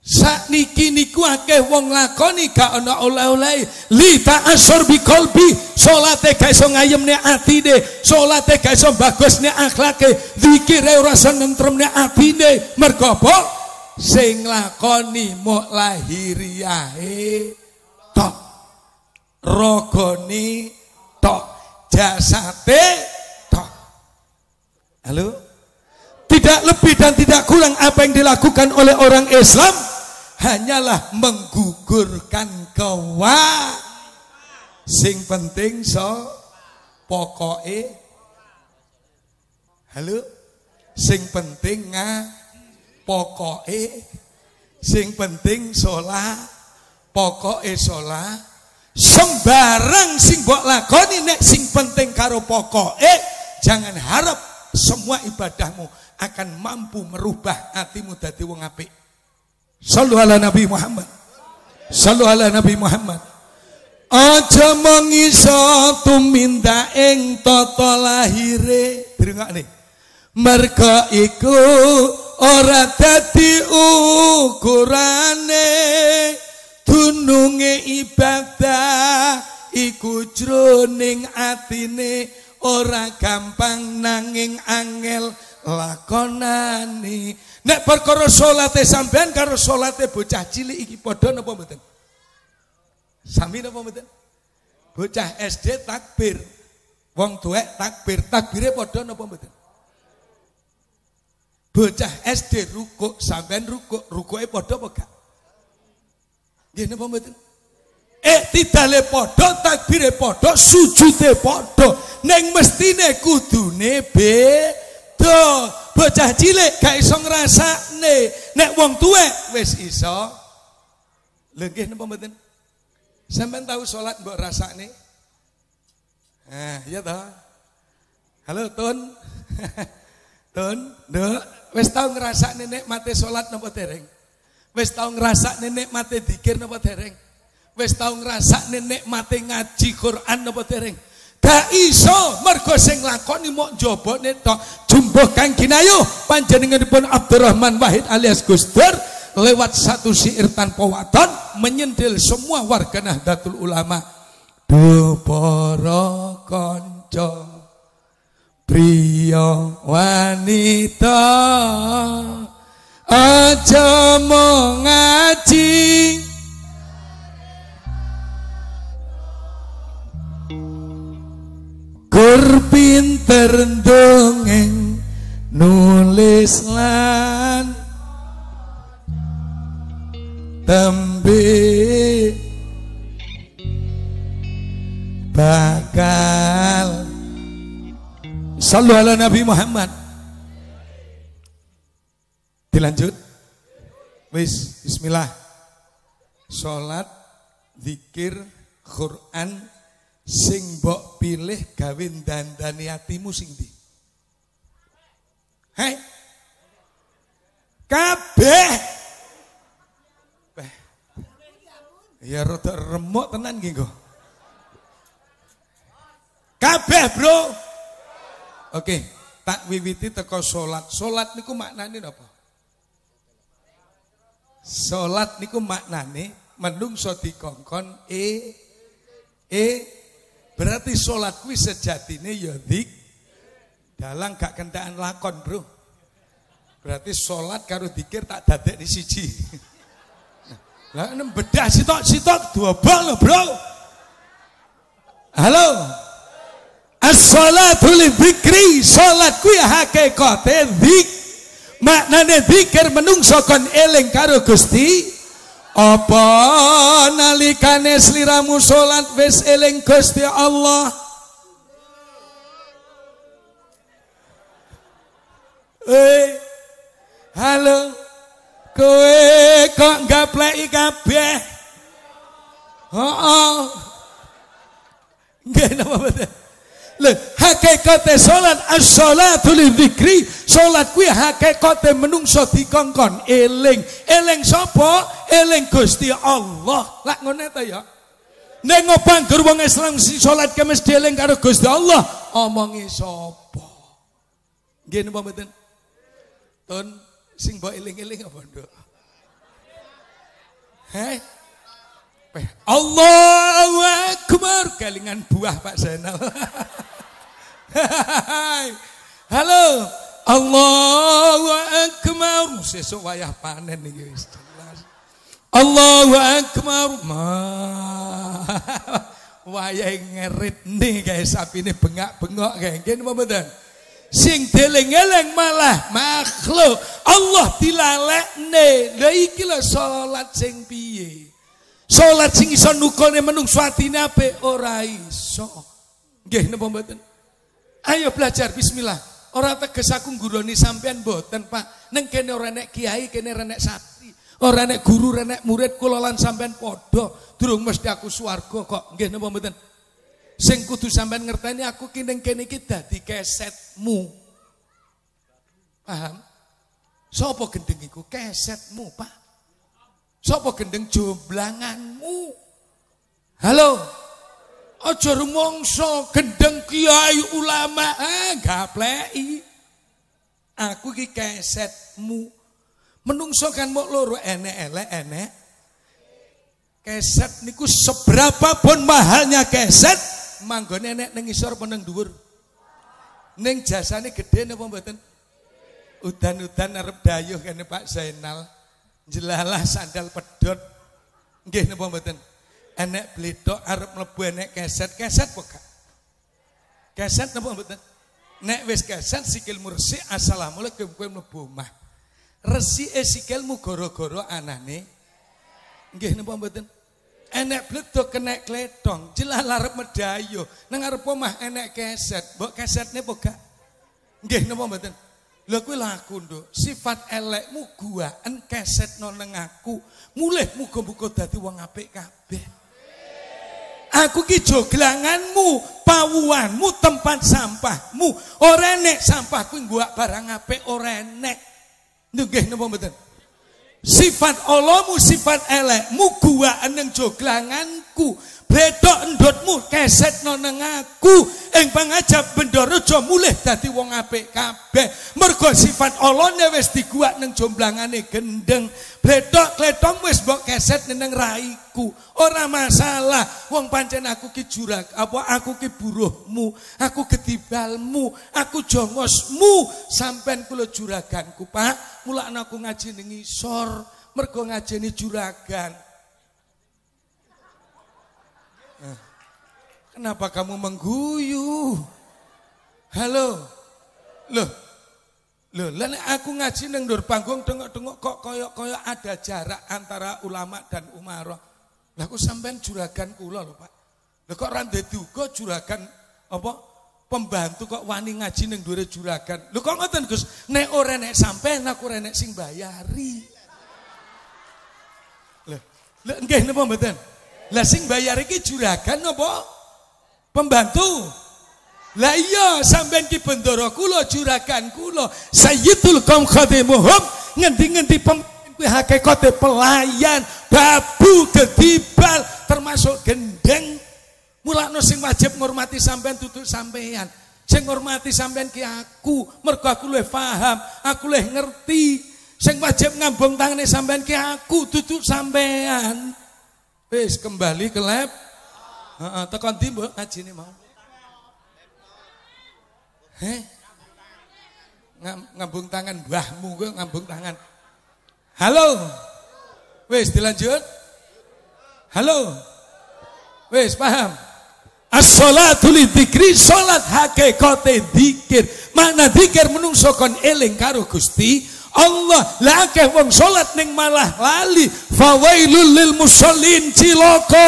Sakniki niku akeh wong lakoni gak ana oleh-oleh. Li ta'assur bi qalbi, salate gak iso ngayemne atine, salate gak iso bagusne akhlake, zikire ora senentremne atine. Mergo apa? Sing lakoni mok lahiriahe tok. Rogone tok, jasate tok. Halo? Tidak lebih dan tidak kurang apa yang dilakukan oleh orang Islam hanyalah menggugurkan kewa. Sing penting so pokoke Halo? Sing penting nga pokoke sing penting sholat pokoke sholat sembarang sing mbok lakoni nek sing penting karo pokoke jangan harap semua ibadahmu akan mampu merubah hatimu dadi wong apik. Sallu ala Nabi Muhammad. Sallu ala Nabi Muhammad. Aja mengiso tuminta ing tata lahire. Dirungokne. Merga iku ora dadi ukurane dununge ibadah iku jroning atine ora gampang nanging angel lakonane nek perkara salate sampean karo salate bocah cilik iki padha napa mboten Sami napa mboten? Bocah SD takbir. Wong tuwek takbir, takbire padha napa mboten? Bocah SD rukuk, sampean rukuk, rukuke padha apa gak? Nggih napa mboten? Eh tidale padha, takbire padha, sujude padha. Ning mestine kudune beda. Bocah cilik gak iso ngrasakne. Nek wong tuwek wis iso. Lha nggih napa mboten? Sampean tahu sholat mbok rasakne? Nah, iya toh. Halo Tun. Tun, Nduk, wis tau ngrasakne mati sholat napa dereng? Wis tau ngrasakne mati dikir napa dereng? Wis tau ngrasakne mati ngaji Quran napa dereng? Gak iso mergo sing lakoni mok jobone tok. Jumbuh Kang Kinayu panjenenganipun Abdurrahman Wahid alias Gus Dur lewat satu syair tanpa waton menyendil semua warga Nahdlatul Ulama. Do para wanita aja mau ngaji Gur pinter dongeng nulis lan tembe bakal Sallu Nabi Muhammad. Dilanjut. Wis bismillah. Salat zikir Quran sing mbok pilih gawe dandani atimu sing di Hei Kabeh Ya rada remuk tenan nggih kok. Kabeh, Bro. Oke, tak wiwiti teko salat. Salat niku maknane napa? Salat niku maknane menungso dikongkon e e berarti salat kuwi sejatine ya dik dalang gak kentaan lakon, Bro. Berarti salat karo dikir tak dadek di siji. Lah ini bedah sitok-sitok dua bal bro. Halo. As-salatu li dzikri, salat kuwi hakikate zik. Maknane zikir menungso kon eling karo Gusti. Apa nalikane sliramu salat wis eling Gusti Allah? Eh, halo. Kowe kok gapleki kabeh. Heeh. Nggih napa mboten? Lho, hakikate salat as-salatu lidzikri, salat kuwi hakikate menungso dikongkon eling. Eling sapa? Eling Gusti Allah. Lah ngene ta ya. Nek ngopanggur wong Islam si salat ke mesti eling karo Gusti Allah, omongi sapa? Nggih napa mboten? Tun Sing mbok eling-eling apa nduk? Heh? Allahu Akbar kalingan buah Pak Zainal. Halo. Allahu Akbar. Sesuk wayah panen iki wis jelas. Allahu Akbar. Wayah ngerit nih guys sapine bengak-bengok kayak gini apa betul? sing deleng-eleng malah makhluk Allah dilalekne lha iki lho salat sing piye salat sing iso nukone menungso atine apik ora nggih napa mboten ayo belajar bismillah ora teges aku ngguroni sampean mboten Pak neng kene ora nek kiai kene ora nek santri Ora nek guru nek murid kula lan sampean padha, durung mesti aku swarga kok. Nggih napa mboten? Sing kudu sampean ngerteni aku ki ning kene iki dadi kesetmu. Paham? Sopo gendeng iku kesetmu, Pak? Sopo gendeng jomblanganmu? Halo. Aja rumangsa gendeng kiai ulama, ah gapleki. Aku ki kesetmu. Menungso kan mau loro enek elek enek. Keset niku seberapa pun mahalnya keset, manggone enek ning isor apa ning dhuwur? Ning jasane gede napa mboten? Udan-udan arep dayuh kene Pak Zainal. Jelalah sandal pedot. Nggih napa mboten? Enek bledok arep mlebu enek keset, keset apa gak? Keset napa mboten? Nek wis keset sikil mursi assalamualaikum kowe mlebu omah. Resike sikilmu gara-gara anane. Nggih napa mboten? Enek bledok kena kletong, jelas arep medayo. Nang arep omah enek keset, mbok kesetne apa gak? Nggih napa mboten? Lha kuwi laku nduk, sifat elekmu guaan kesetno nang aku. Mulih muga-muga dadi wong apik kabeh. Aku ki joglanganmu, pawuanmu, tempat sampahmu. Ora enek sampah kuwi ngguak barang apik ora enek. Nggih napa mboten? Sifat Allahmu, sifat elekmu gua eneng joglanganku. Bedok endotmu keset nang aku. Ing pangajab Bendorojo mulih dadi wong apik kabeh. Mergo sifat Allahne wis diguak nang jomblangane gendeng. Bedok kletong wis mbok keset nang raiku. Ora masalah. Wong pancen aku ki jurak, apa aku ki buruhmu, aku ketibalmu, aku jongosmu. Sampean kula juraganku, Pak. Mulakno aku ngaji ning isor, mergo ngajeni juragan. Eh, Kenapa kamu mengguyu? Halo. Loh. Loh, lah nek aku ngaji nang ndur panggung tengok-tengok kok koyo-koyo ada jarak antara ulama dan umarah. Lah aku sampean juragan kula lho, Pak. Lah kok ora ndek uga juragan apa pembantu kok wani ngaji ning ndure juragan. Lho kok ngoten Gus? Nek ora nek sampean aku ora nek sing bayari. Lah, lha nggih napa mboten? Lah sing bayar iki juragan apa? Pembantu. Lah iya sampean ki bendoro kula juragan kula Sayyidul kaum khadimuhum ngendi-ngendi pemimpin kuwi hakikate pelayan babu gedibal termasuk gendeng. Mulakno sing wajib ngurmati sampean tutuk sampean. Sing ngurmati sampean ki aku mergo aku luwih paham aku luwih ngerti. Sing wajib ngambung tangane sampean ki aku tutuk sampean. Wis kembali ke lab. Heeh tekan ndi mbok? Ngajine mau? Heh? Ngam- Ngambung tangan mbahmu gue ngambung tangan. Halo. Wis dilanjut. Halo. Wis paham. As-salatu lidzikri salat hakikate dzikir. Makna dzikir menungso kon eling karo Gusti Allah. Lah akeh wong salat ning malah lali. Fawailul lil musallin ciloko.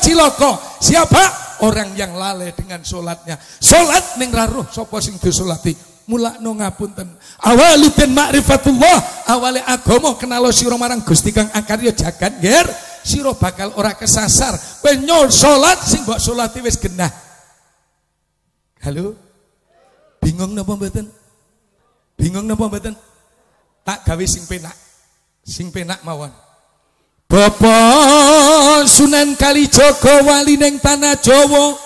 Ciloko. Siapa? Orang yang lalai dengan solatnya. Solat ning raruh sapa sing disolati. Mulakno ngapunten. Awaliten ma'rifatullah. Awale agama kenalo sira marang Gusti Kang Akarya jagat nger. Sira bakal ora kesasar. Kowe nyol salat sing mbok solati wis genah. Halo? Bingung napa mboten? Bingung napa mboten? Tak gawe sing penak. Sing penak mawon. Bapak Sunan Kalijaga wali ning tanah Jawa.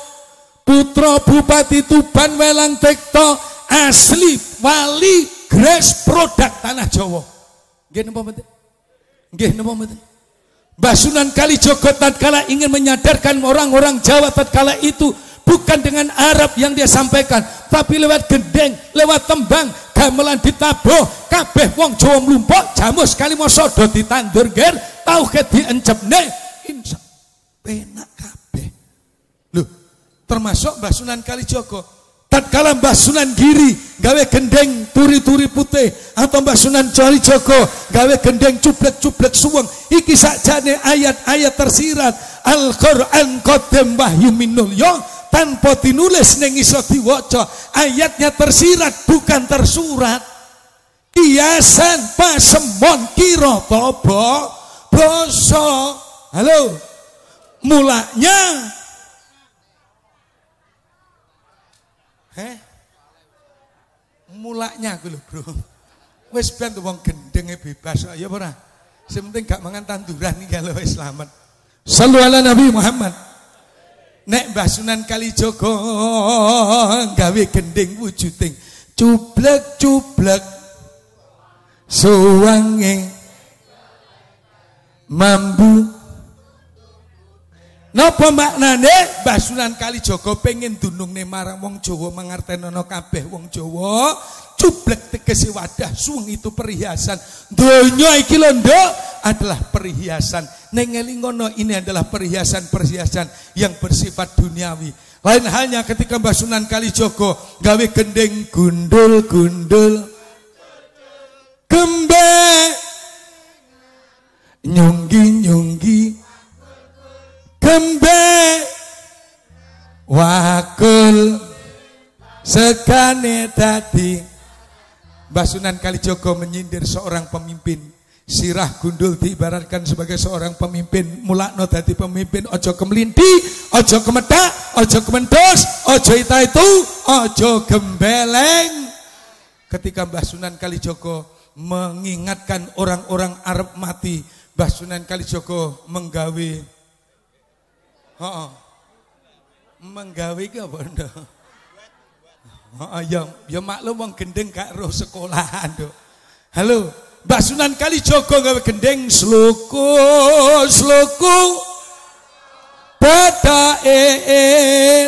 Putra Bupati Tuban Welang Tekto asli wali Gres produk tanah Jawa. Nggih napa mboten? Nggih napa mboten? Mbah Sunan Kalijaga tatkala ingin menyadarkan orang-orang Jawa tatkala itu bukan dengan Arab yang dia sampaikan, tapi lewat gendeng, lewat tembang, gamelan ditabuh, kabeh wong Jawa mlumpuk, jamus kali moso do ditandur ger, tauhid diencepne, insya penak kabeh. Loh, termasuk Mbah Sunan Kalijaga. Tatkala Mbah Sunan Giri gawe gendeng turi-turi putih atau Mbah Sunan Kalijaga gawe gendeng cublek-cublek suweng iki sakjane ayat-ayat tersirat Al-Qur'an qadam wahyu minulya tanpa dinulis ning iso diwaca ayatnya tersirat bukan tersurat Hiasan pasemon kira tobo basa. Halo. Mulanya Heh? Mulanya aku lho, Bro. Wis ben wong gendenge bebas ya ora. Sing penting gak mangan tanduran iki kalau wis selamat. Sallu ala Nabi Muhammad. Nek Mbah Sunan Kalijaga gawe gending wujuding cublek-cublek suwange mambu Napa maknane? Mbah Sunan Kalijaga pengen dunungne marang wong Jawa mangartenono kabeh wong Jawa. Cublek tegese wadah suweng itu perhiasan. Donya iki lho adalah perhiasan. Neng ngono ini adalah perhiasan-perhiasan yang bersifat duniawi. Lain halnya ketika Mbah Sunan Kalijaga gawe gendeng gundul-gundul. Gembe nyunggi-nyunggi gembe wakul. Segane tadi Mbah Sunan Kalijogo menyindir seorang pemimpin. Sirah gundul diibaratkan sebagai seorang pemimpin. Mulakno dadi pemimpin Ojo kemelinti, ojo kemedak, ojo kemendos, ojo ita itu, ojo gembeleng. Ketika Mbah Sunan Kalijogo mengingatkan orang-orang Arab mati Mbah Sunan Kalijogo menggawe Heeh. Menggawe ki apa ndak? Heeh ya ya maklum wong gendeng gak roh sekolahan, Dok. Halo, Mbak Sunan Kalijogo gawe gendeng sluku sluku Bada e e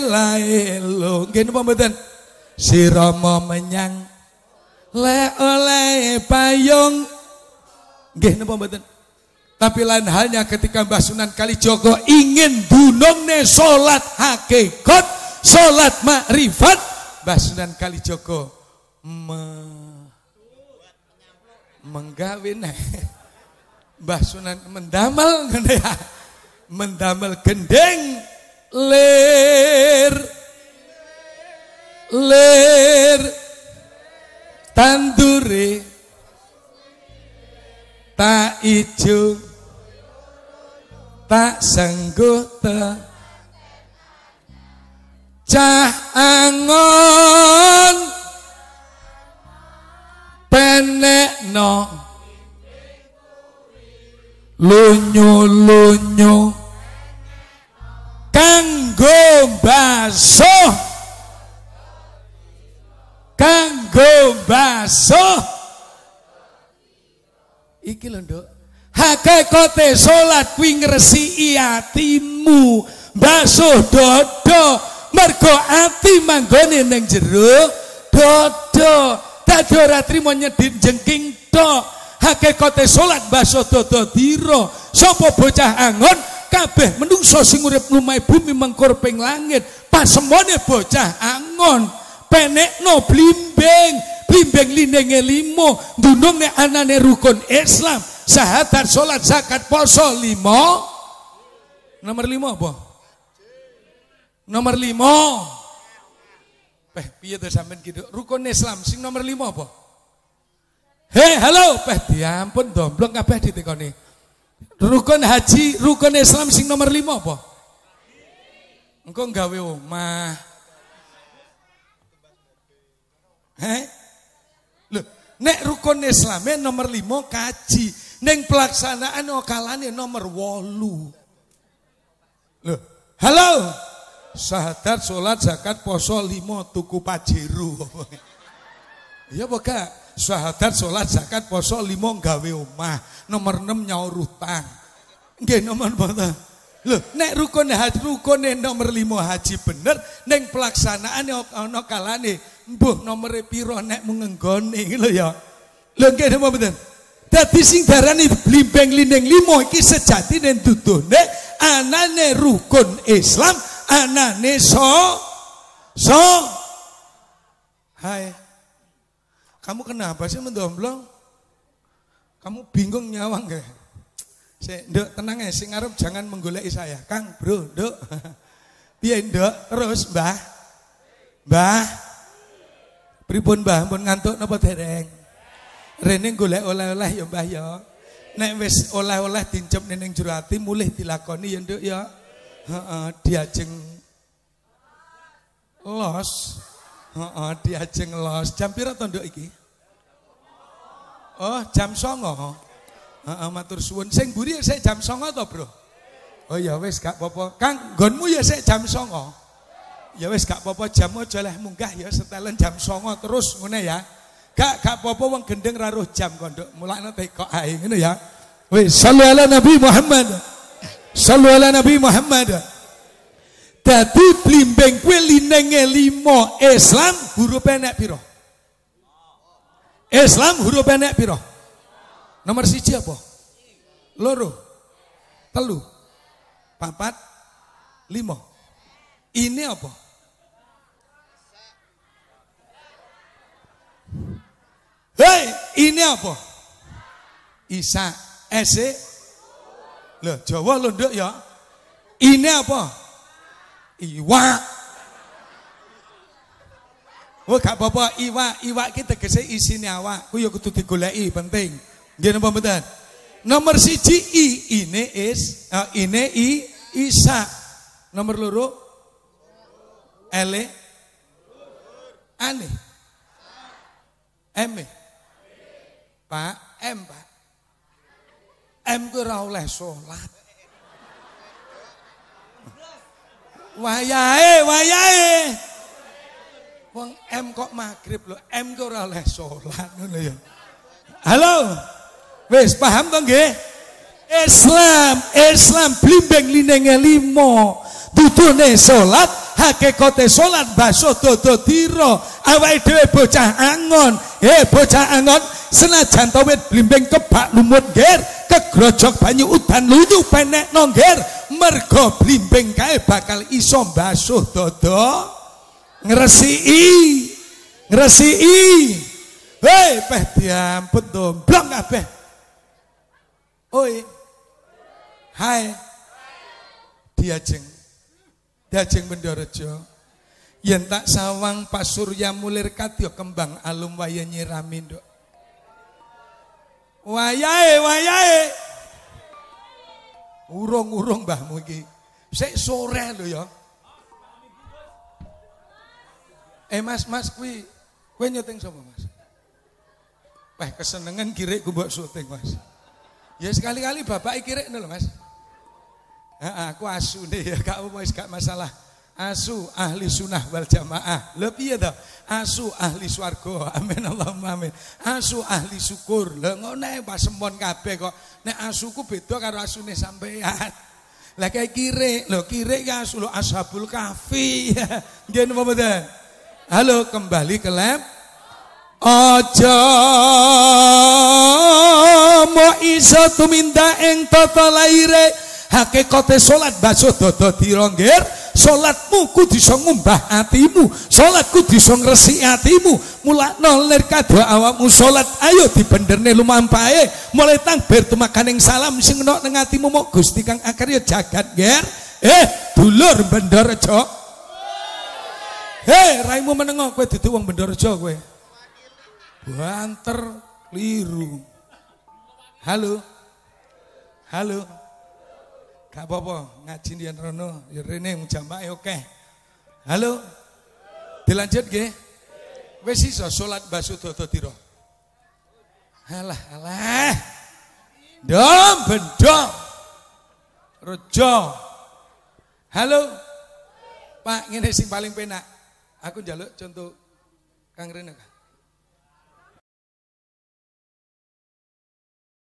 laelo. Nggih napa mboten? Si Rama menyang le oleh payung. Nggih napa mboten? Tapi lain halnya ketika Mbah Sunan Kalijogo ingin dunungne solat hakikat, solat makrifat, Mbah Sunan Kalijogo me menggawe Mbah Sunan mendamel ya. Mendamel gendeng ler ler tandure tak ijo tak sengguh te cah angon penekno lunyu lunyu kanggo baso kanggo baso iki lho nduk Hakikate salat kuwi ngresiki atimu. Basuh dodo mergo ati manggone ning jero dodo. Dadi ora trimo nyedhit jengking tok. Hakikate salat basuh dodo dira. Sapa bocah angon kabeh menungso sing urip lumai bumi mengkur ping langit. Pasemone bocah angon. Penekno blimbing, blimbing linenge limo, dunungne anane rukun Islam syahadat, sholat, zakat, poso limo. Nomor lima apa? Nomor lima. Peh, piye tuh sampean gitu? Rukun Islam sing nomor lima apa? Hei, halo, peh diampun domblong kabeh ditekoni. Rukun haji, rukun Islam sing nomor lima apa? Engkau nggawe omah. Heh? Loh, nek rukun Islamnya nomor lima kaji. Neng pelaksanaan okalane nomor wolu. Loh, halo. Sahadat, sholat, zakat, poso, limo, tuku pajeru. Iya boga. Sahadat, sholat, zakat, poso, limo, gawe omah. Nomor enam nyaur utang. Nggih nomor berapa? Loh, nek rukun haji rukun nomor limo haji bener, neng pelaksanaan ono kalane, mbuh nomor piro nek mengenggone lho ya. Lho nggih nomor bener. Dadi sing darani blimbing lindeng limo iki sejatine dudune anane rukun Islam, anane so so Hai. Kamu kenapa sih mendomblong? Kamu bingung nyawang gak? Saya, tenang ya, sing ngarep jangan menggoleki saya. Kang, bro, nduk. Piye, nduk? Terus, Mbah? Mbah? Pripun, Mbah? Pun ngantuk napa dereng? Rene golek oleh-oleh ya Mbah ya. Nek wis oleh-oleh dincep ning jero ati mulih dilakoni ya Nduk ya. Heeh, diajeng los. Heeh, diajeng los. Jam pira to Nduk iki? Oh, jam 09.00. Heeh, matur suwun. Sing mburi sik jam 09.00 to, Bro? Oh ya wis gak apa-apa. Kang, nggonmu ya sik jam 09.00. Ya wis gak apa-apa jam aja munggah ya setelen jam 09.00 terus ngene ya. Gak gak apa-apa wong gendeng ra roh jam kondok. Mulane kok ae ngene ya. Wis sallu ala Nabi Muhammad. Sallu ala Nabi Muhammad. Dadi blimbing kuwi linenge limo Islam huruf nek piro? Islam huruf nek piro? Nomor siji apa? Loro. Telu. Papat. Limo. Ini apa? Hei, ini apa? Isa, ese. Loh, Jawa lho nduk ya. Ini apa? Iwa. Oh, gak apa-apa, iwa, iwa kita tegese isine awak. Ku ya kudu digoleki, penting. Nggih napa mboten? Nomor siji i, ini is, uh, ini i, isa. Nomor loro ele ane. M. Pak, M, Pak. M ku ora oleh salat. Wayahe, wayahe. Wong M kok maghrib lho, M ku ora oleh salat ngono ya. Halo. Wis paham to nggih? Islam, Islam blimbing linenge limo. Dudune salat, hakikate salat basuh dodo dira. Awake dhewe bocah angon, eh bocah angon senajan to blimbing kebak lumut ngger, kegrojok banyu udan lunyu penek nongger, mergo blimbing kae bakal iso basuh dodo ngresiki. Ngresiki. Hei, peh diampun domblong kabeh. Oi. Hai. Diajeng. Diajeng Bendorejo. Yen tak sawang Pak Surya mulir kadya kembang alum waya nyirami nduk. Wayahe, wayahe. Urung-urung mbahmu iki. Sik sore lho ya. Eh Mas, Mas kuwi kowe nyuting sapa Mas? Wah kesenengan kirik ku mbok syuting Mas. Ya sekali-kali bapak kirik lho Mas. Aku asu nih ya gak apa gak masalah. Asu ahli sunnah wal jamaah. Lho piye to? Asu ahli swarga. Amin Allahumma amin. Asu ahli syukur. Lho ngene pasempon kabeh kok. Nek asuku beda karo asune sampean. Lah kayak kirik, lho kirik ya asu lho ashabul kahfi. Nggih napa mboten? Halo, kembali ke lab. Aja mo iso tuminda ing tata laire hakikate salat basuh dada dirongger salatmu kudu iso ngumbah atimu salat kudu iso ngresiki atimu mulakno lir kadha awakmu salat ayo dibenderne lumampahe mulai takbir tumakaning salam sing ana ning atimu mok Gusti kang akarya jagat ger eh dulur Bendorejo Hei, raimu menengok kowe dudu wong Bendorejo kowe. Banter keliru. Halo. Halo. Gak apa-apa, ngaji di rono, ya rene jamaah oke. Halo. Dilanjut nggih. Wis iso salat basu dodo tira. Alah, alah. Dom bendong. Rejo. Halo. Pak, ngene sing paling penak. Aku njaluk contoh Kang Rene.